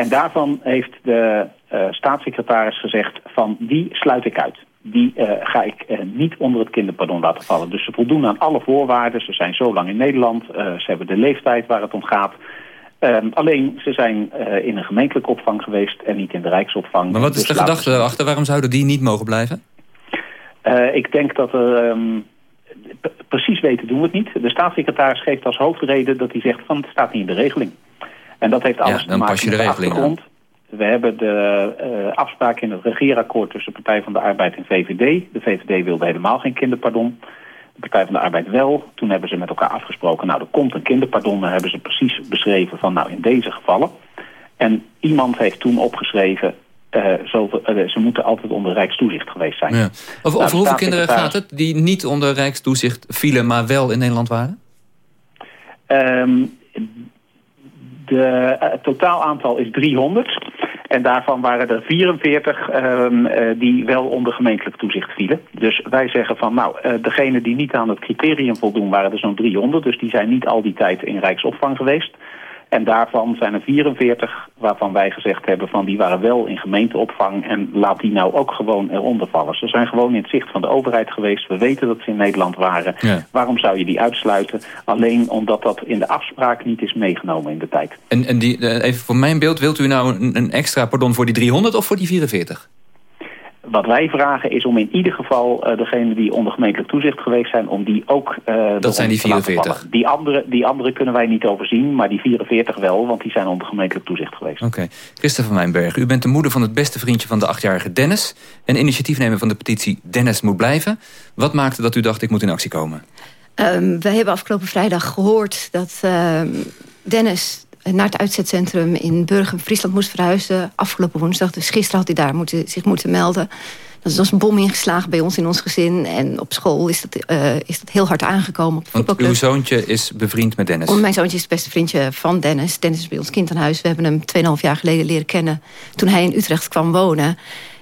S29: En daarvan heeft de eh, staatssecretaris gezegd van die sluit ik uit. Die eh, ga ik eh, niet onder het kinderpardon laten vallen. Dus ze voldoen aan alle voorwaarden. Ze zijn zo lang in Nederland. ze hebben de leeftijd waar het om gaat. Ehm, alleen ze zijn in een gemeentelijke opvang geweest en niet in de rijksopvang.
S2: Maar wat is
S29: Dus
S2: de gedachte erachter? Waarom zouden die niet mogen blijven?
S29: ik denk dat er... ehm, precies weten doen we het niet. De staatssecretaris geeft als hoofdreden dat hij zegt van het staat niet in de regeling. En dat heeft alles te maken
S2: pas je de
S29: met de
S2: regeling
S29: achtergrond. We hebben de eh, afspraak in het regeerakkoord tussen Partij van de Arbeid en VVD. De VVD wilde helemaal geen kinderpardon. De Partij van de Arbeid wel. Toen hebben ze met elkaar afgesproken, nou er komt een kinderpardon. Dan hebben ze precies beschreven van nou in deze gevallen. En iemand heeft toen opgeschreven, eh, zoveel, eh, ze moeten altijd onder rijkstoezicht geweest zijn.
S2: Ja. Over,
S29: Nou,
S2: over hoeveel kinderen gaat het die niet onder rijkstoezicht vielen... maar wel in Nederland waren?
S29: Ehm eh, het totaal aantal is 300. En daarvan waren er 44 ehm, eh, die wel onder gemeentelijk toezicht vielen. Dus wij zeggen van, nou, eh degene die niet aan het criterium voldoen waren er zo'n 300. Dus die zijn niet al die tijd in Rijksopvang geweest. En daarvan zijn er 44 waarvan wij gezegd hebben van die waren wel in gemeenteopvang. En laat die nou ook gewoon eronder vallen. Ze zijn gewoon in het zicht van de overheid geweest. We weten dat ze in Nederland waren.
S2: Ja.
S29: Waarom zou je die uitsluiten? Alleen omdat dat in de afspraak niet is meegenomen in de tijd.
S2: En, en die, eh, even voor mijn beeld, wilt u nou een, een extra pardon voor die 300 of voor die 44?
S29: Wat wij vragen is om in ieder geval uh, degene die onder gemeentelijk toezicht geweest zijn, om die ook uh,
S2: Dat zijn die 44?
S29: Die andere, die andere kunnen wij niet overzien, maar die 44 wel, want die zijn onder gemeentelijk toezicht geweest.
S2: Oké. Okay. Christa van Mijnberg, u bent de moeder van het beste vriendje van de achtjarige Dennis en initiatiefnemer van de petitie Dennis moet blijven. Wat maakte dat u dacht ik moet in actie komen?
S9: Um, wij hebben afgelopen vrijdag gehoord dat uh, Dennis naar het uitzetcentrum in Burgum, Friesland moest verhuizen. Afgelopen woensdag, dus gisteren had hij daar moeten, zich moeten melden. Dat is als een bom ingeslagen bij ons in ons gezin. En op school is dat, uh, is dat heel hard aangekomen. Op de
S2: Want uw zoontje is bevriend met Dennis?
S9: Oh, mijn zoontje is het beste vriendje van Dennis. Dennis is bij ons kind aan huis. We hebben hem 2,5 jaar geleden leren kennen... toen hij in Utrecht kwam wonen.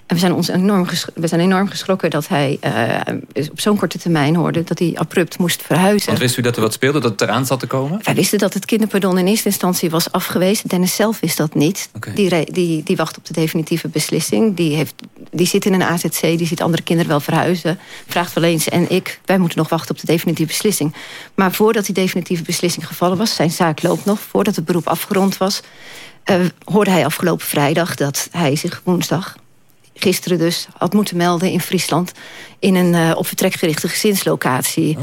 S9: En we zijn, ons enorm, we zijn enorm geschrokken dat hij uh, op zo'n korte termijn hoorde... dat hij abrupt moest verhuizen.
S2: Want wist u dat er wat speelde, dat het eraan zat te komen?
S9: Wij wisten dat het kinderpardon in eerste instantie was afgewezen. Dennis zelf wist dat niet. Okay. Die, die, die wacht op de definitieve beslissing. Die, heeft, die zit in een AZC, die ziet andere kinderen wel verhuizen. Vraagt wel eens, en ik, wij moeten nog wachten op de definitieve beslissing. Maar voordat die definitieve beslissing gevallen was... zijn zaak loopt nog, voordat het beroep afgerond was... Uh, hoorde hij afgelopen vrijdag dat hij zich woensdag gisteren dus had moeten melden in Friesland... in een uh, op vertrek gerichte gezinslocatie.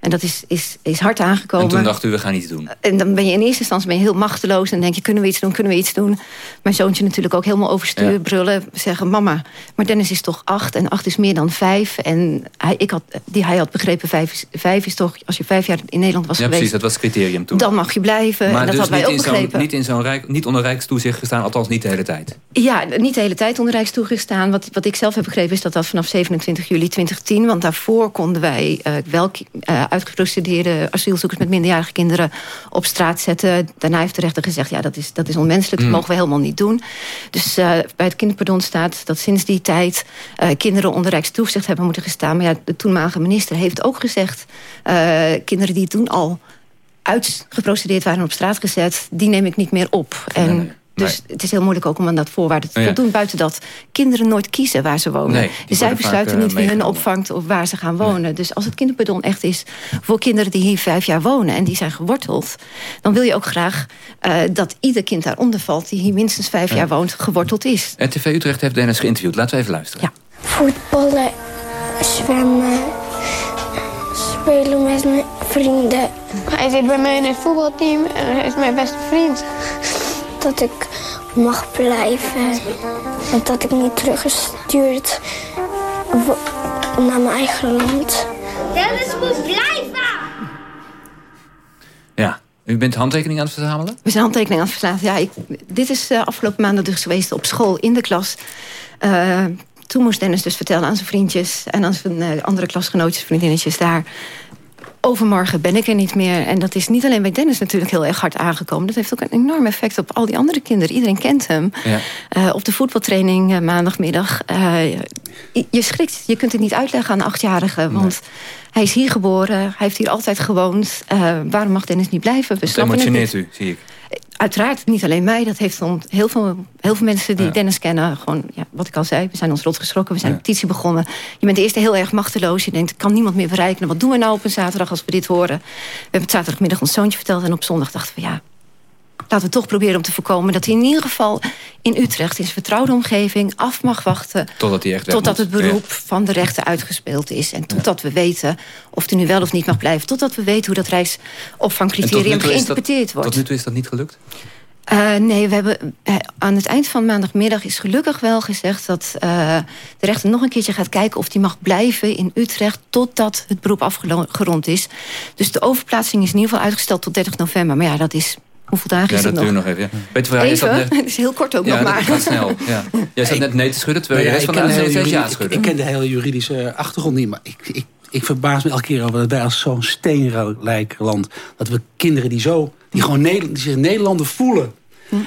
S9: En dat is, is, is hard aangekomen.
S2: En toen dacht u, we gaan iets doen.
S9: En dan ben je in eerste instantie ben je heel machteloos. En denk je, kunnen we iets doen, kunnen we iets doen? Mijn zoontje natuurlijk ook helemaal overstuur, ja. brullen. Zeggen, mama, maar Dennis is toch acht. En acht is meer dan vijf. En hij, ik had, die, hij had begrepen, vijf is, vijf is toch... Als je vijf jaar in Nederland was
S2: ja,
S9: geweest...
S2: precies, dat was het criterium toen.
S9: Dan mag je blijven.
S2: Maar
S9: en dat
S2: dus
S9: hadden wij ook
S2: niet
S9: begrepen.
S2: Niet, in zo'n rijk, niet onder rijkstoezicht gestaan, althans niet de hele tijd.
S9: Ja, niet de hele tijd onder rijkstoezicht staan. Wat, wat ik zelf heb begrepen is dat dat vanaf 27 juli 2010... want daarvoor konden wij uh, wel uh, uitgeprocedeerde asielzoekers met minderjarige kinderen op straat zetten. Daarna heeft de rechter gezegd, ja, dat is, dat is onmenselijk. Dat mogen we helemaal niet doen. Dus uh, bij het kinderpardon staat dat sinds die tijd... Uh, kinderen onder rijkstoezicht hebben moeten gestaan. Maar ja, de toenmalige minister heeft ook gezegd... Uh, kinderen die toen al uitgeprocedeerd waren en op straat gezet... die neem ik niet meer op. En. Dus nee. het is heel moeilijk ook om aan dat voorwaarde te voldoen. Ja. Buiten dat kinderen nooit kiezen waar ze wonen.
S2: Nee,
S9: dus zij besluiten
S2: vaak,
S9: niet wie hun opvangt of waar ze gaan wonen. Nee. Dus als het kinderpardon echt is voor kinderen die hier vijf jaar wonen... en die zijn geworteld, dan wil je ook graag uh, dat ieder kind daaronder valt... die hier minstens vijf ja. jaar woont, geworteld is.
S2: RTV Utrecht heeft Dennis geïnterviewd. Laten we even luisteren.
S9: Ja.
S30: Voetballen, zwemmen, spelen met mijn vrienden.
S31: Hij zit bij mij in het voetbalteam en hij is mijn beste vriend.
S30: Dat ik mag blijven en dat ik niet teruggestuurd naar mijn eigen land.
S25: Dennis moet blijven!
S2: Ja, u bent handtekeningen aan het verzamelen?
S9: We zijn handtekeningen aan het verzamelen, ja. Ik, dit is uh, afgelopen maanden dus geweest op school, in de klas. Uh, toen moest Dennis dus vertellen aan zijn vriendjes... en aan zijn uh, andere klasgenootjes, vriendinnetjes daar... Overmorgen ben ik er niet meer. En dat is niet alleen bij Dennis natuurlijk heel erg hard aangekomen. Dat heeft ook een enorm effect op al die andere kinderen. Iedereen kent hem.
S2: Ja.
S9: Uh, op de voetbaltraining uh, maandagmiddag. Uh, je schrikt. Je kunt het niet uitleggen aan een achtjarige. Want nee. hij is hier geboren. Hij heeft hier altijd gewoond. waarom mag Dennis niet blijven?
S2: We dat emotioneert u, zie ik.
S9: Uiteraard, niet alleen mij. Dat heeft dan heel veel, heel veel mensen die ja. Dennis kennen... gewoon, ja, wat ik al zei, we zijn ons rot geschrokken. We zijn ja. een petitie begonnen. Je bent eerst heel erg machteloos. Je denkt, kan niemand meer bereiken. Wat doen we nou op een zaterdag als we dit horen? We hebben het zaterdagmiddag ons zoontje verteld... en op zondag dachten we, ja, laten we toch proberen om te voorkomen... dat hij in ieder geval in Utrecht, in zijn vertrouwde omgeving... af mag wachten
S2: totdat, hij echt
S9: totdat het beroep ja. van de rechter uitgespeeld is. En totdat ja. we weten of hij nu wel of niet mag blijven. Totdat we weten hoe dat reisopvangcriterium geïnterpreteerd
S2: dat,
S9: wordt.
S2: Tot nu toe is dat niet gelukt?
S9: Uh, nee, we hebben uh, aan het eind van maandagmiddag is gelukkig wel gezegd... dat uh, de rechter nog een keertje gaat kijken of die mag blijven in Utrecht... totdat het beroep afgerond is. Dus de overplaatsing is in ieder geval uitgesteld tot 30 november. Maar ja, dat is Hoeveel dagen
S2: ja,
S9: is
S2: dat
S9: het nog?
S2: nog even. Ja.
S9: Weet je, even? Is dat net... [LAUGHS] Het is heel kort ook
S2: ja,
S9: nog maar.
S2: dat gaat snel. Ja. [LAUGHS] Jij zat net nee te schudden, terwijl je rest van de uitzending ja schudden.
S14: Ik, ik ken de hele juridische achtergrond niet, maar ik, ik, ik verbaas me elke keer over dat wij als zo'n steenrijk land... dat we kinderen die, zo, die gewoon Nederland, die zich Nederlander voelen...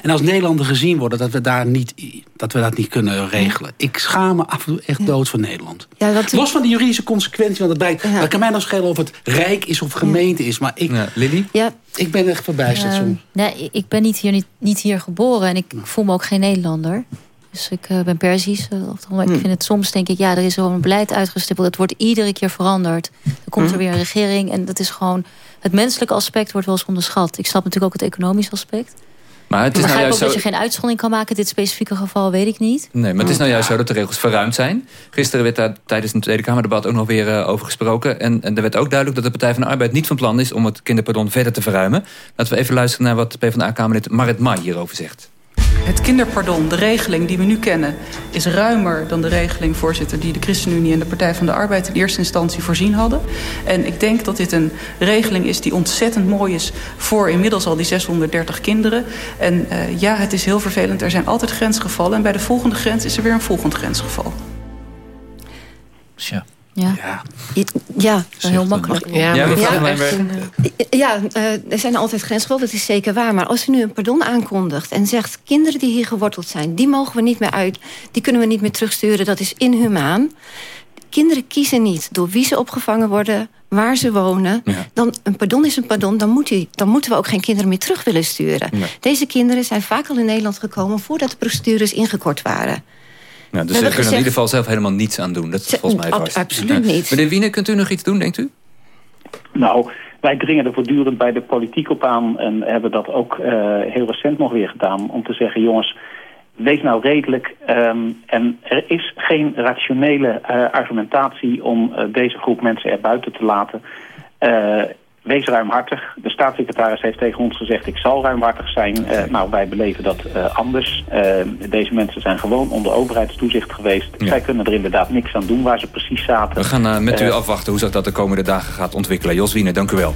S14: En als Nederlander gezien worden dat we, daar niet, dat we dat niet kunnen regelen. Ik schaam me af en toe echt dood voor Nederland.
S9: Ja, dat...
S14: Los van die juridische consequenties. Want het blijkt, ja. dat kan mij nog schelen of het rijk is of gemeente is. Maar ik,
S2: ja. Lily?
S9: Ja.
S14: ik ben echt verbijsterd soms.
S12: Nee, ik ben niet hier, niet, niet hier geboren. En ik voel me ook geen Nederlander. Dus ik uh, ben Persisch. Uh, maar ik vind het soms denk ik, ja, er is gewoon een beleid uitgestippeld. Het wordt iedere keer veranderd. Er komt er weer een regering. En dat is gewoon... Het menselijke aspect wordt wel eens onderschat. Ik snap natuurlijk ook het economische aspect.
S2: Maar het is nou
S12: ook
S2: juist zo...
S12: dat je geen uitzondering kan maken. Dit specifieke geval weet ik niet.
S2: Nee, maar het is nou juist zo dat de regels verruimd zijn. Gisteren werd daar tijdens het Tweede Kamerdebat ook nog weer uh, over gesproken. En, en er werd ook duidelijk dat de Partij van de Arbeid niet van plan is... om het kinderpardon verder te verruimen. Laten we even luisteren naar wat PvdA-Kamerlid Marit Mai hierover zegt.
S32: Het kinderpardon, de regeling die we nu kennen... is ruimer dan de regeling, voorzitter... die de ChristenUnie en de Partij van de Arbeid... in eerste instantie voorzien hadden. En ik denk dat dit een regeling is die ontzettend mooi is... voor inmiddels al die 630 kinderen. En uh, ja, het is heel vervelend. Er zijn altijd grensgevallen. En bij de volgende grens is er weer een volgend grensgeval.
S13: Tja.
S12: Ja, ja. ja heel makkelijk.
S9: Ja, ja, uh, er zijn altijd grensgevallen, dat is zeker waar. Maar als u nu een pardon aankondigt en zegt... kinderen die hier geworteld zijn, die mogen we niet meer uit... die kunnen we niet meer terugsturen, dat is inhumaan. Kinderen kiezen niet door wie ze opgevangen worden... waar ze wonen. Ja. Dan, een pardon is een pardon, dan, moet u, dan moeten we ook geen kinderen meer terug willen sturen. Nee. Deze kinderen zijn vaak al in Nederland gekomen... voordat de procedures ingekort waren.
S2: Ja, dus ze kunnen er in ieder geval zelf helemaal niets aan doen. Dat is volgens mij vast.
S9: Absoluut niet.
S2: Meneer Wiene, kunt u nog iets doen, denkt u?
S29: Nou, wij dringen er voortdurend bij de politiek op aan... en hebben dat ook uh, heel recent nog weer gedaan... om te zeggen, jongens, wees nou redelijk... Um, en er is geen rationele uh, argumentatie om uh, deze groep mensen er buiten te laten... Wees ruimhartig. De staatssecretaris heeft tegen ons gezegd... ik zal ruimhartig zijn. Uh, nou, wij beleven dat uh, anders. Uh, deze mensen zijn gewoon onder overheidstoezicht geweest. Ja. Zij kunnen er inderdaad niks aan doen waar ze precies zaten.
S2: We gaan met u afwachten hoe zich dat de komende dagen gaat ontwikkelen. Jos Wiener, dank u wel.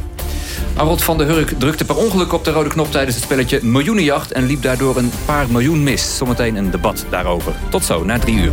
S2: Harold van der Hurk drukte per ongeluk op de rode knop... tijdens het spelletje Miljoenenjacht... en liep daardoor een paar miljoen mis. Zometeen een debat daarover. Tot zo, na drie uur.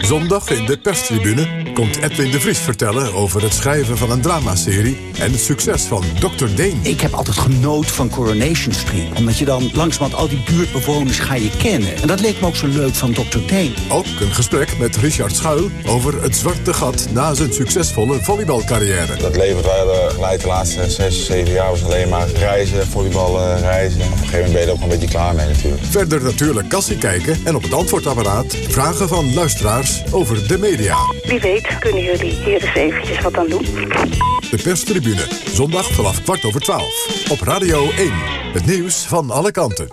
S1: Zondag in de perstribune komt Edwin de Vries vertellen... over het schrijven van een dramaserie en het succes van Dr. Deen.
S33: Ik heb altijd genoten van Coronation Street. Omdat je dan langzamerhand al die buurtbewoners ga je kennen. En dat leek me ook zo leuk van Dr. Deen.
S1: Ook een gesprek met Richard Schuil over het zwarte gat... na zijn succesvolle volleybalcarrière.
S34: Dat leven we hebben geleid de laatste zes, zeven jaar... was alleen maar reizen, volleyballen, reizen. Op een gegeven moment ben je er ook een beetje klaar mee natuurlijk.
S1: Verder natuurlijk kassie kijken en op het antwoordapparaat... vragen van luisteraars over de media.
S35: Wie weet kunnen jullie hier eens eventjes wat aan doen.
S1: De perstribune, zondag vanaf kwart over twaalf. Op Radio 1, het nieuws van alle kanten.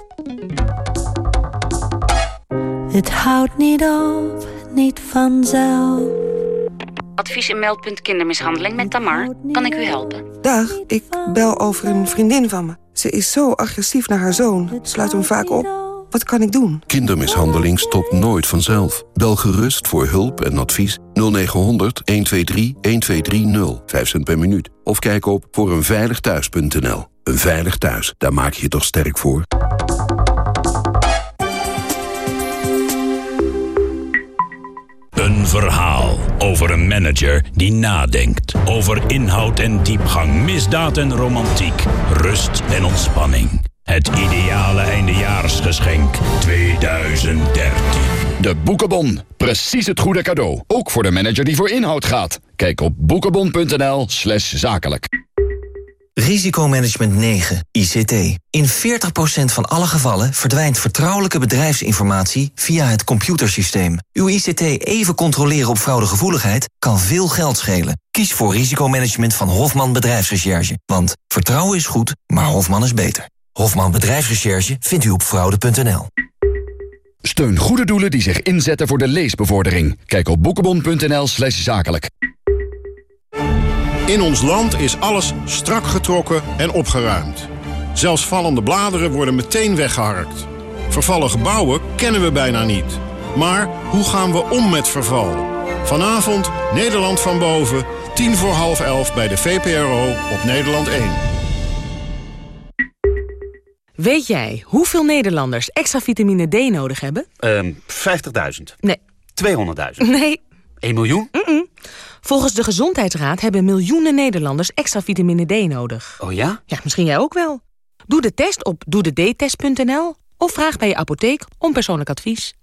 S36: Het houdt niet op, niet vanzelf.
S37: Advies en meldpunt kindermishandeling met Tamar. Kan ik u helpen?
S38: Dag, ik bel over een vriendin van me. Ze is zo agressief naar haar zoon. Sluit hem vaak op. Wat kan ik doen?
S39: Kindermishandeling stopt nooit vanzelf. Bel gerust voor hulp en advies 0900 123 1230. 5 cent per minuut. Of kijk op voor eenveiligthuis.nl. Een veilig thuis, daar maak je je toch sterk voor?
S40: Een verhaal over een manager die nadenkt. Over inhoud en diepgang, misdaad en romantiek, rust en ontspanning. Het ideale eindejaarsgeschenk 2013.
S41: De Boekenbon. Precies het goede cadeau. Ook voor de manager die voor inhoud gaat. Kijk op boekenbon.nl slash zakelijk.
S42: Risicomanagement 9, ICT. In 40% van alle gevallen verdwijnt vertrouwelijke bedrijfsinformatie via het computersysteem. Uw ICT even controleren op fraudegevoeligheid kan veel geld schelen. Kies voor risicomanagement van Hofman Bedrijfsrecherche. Want vertrouwen is goed, maar Hofman is beter. Hofman Bedrijfsrecherche vindt u op fraude.nl.
S41: Steun goede doelen die zich inzetten voor de leesbevordering. Kijk op boekenbon.nl slash zakelijk.
S43: In ons land is alles strak getrokken en opgeruimd. Zelfs vallende bladeren worden meteen weggeharkt. Vervallen gebouwen kennen we bijna niet. Maar hoe gaan we om met verval? Vanavond Nederland van boven, tien voor half elf bij de VPRO op Nederland 1.
S44: Weet jij hoeveel Nederlanders extra vitamine D nodig hebben?
S45: Um, 50.000.
S44: Nee.
S45: 200.000.
S44: Nee.
S45: 1 miljoen?
S44: Mm -mm. Volgens de Gezondheidsraad hebben miljoenen Nederlanders extra vitamine D nodig.
S45: Oh ja?
S44: Ja, misschien jij ook wel. Doe de test op doedetest.nl of vraag bij je apotheek om persoonlijk advies.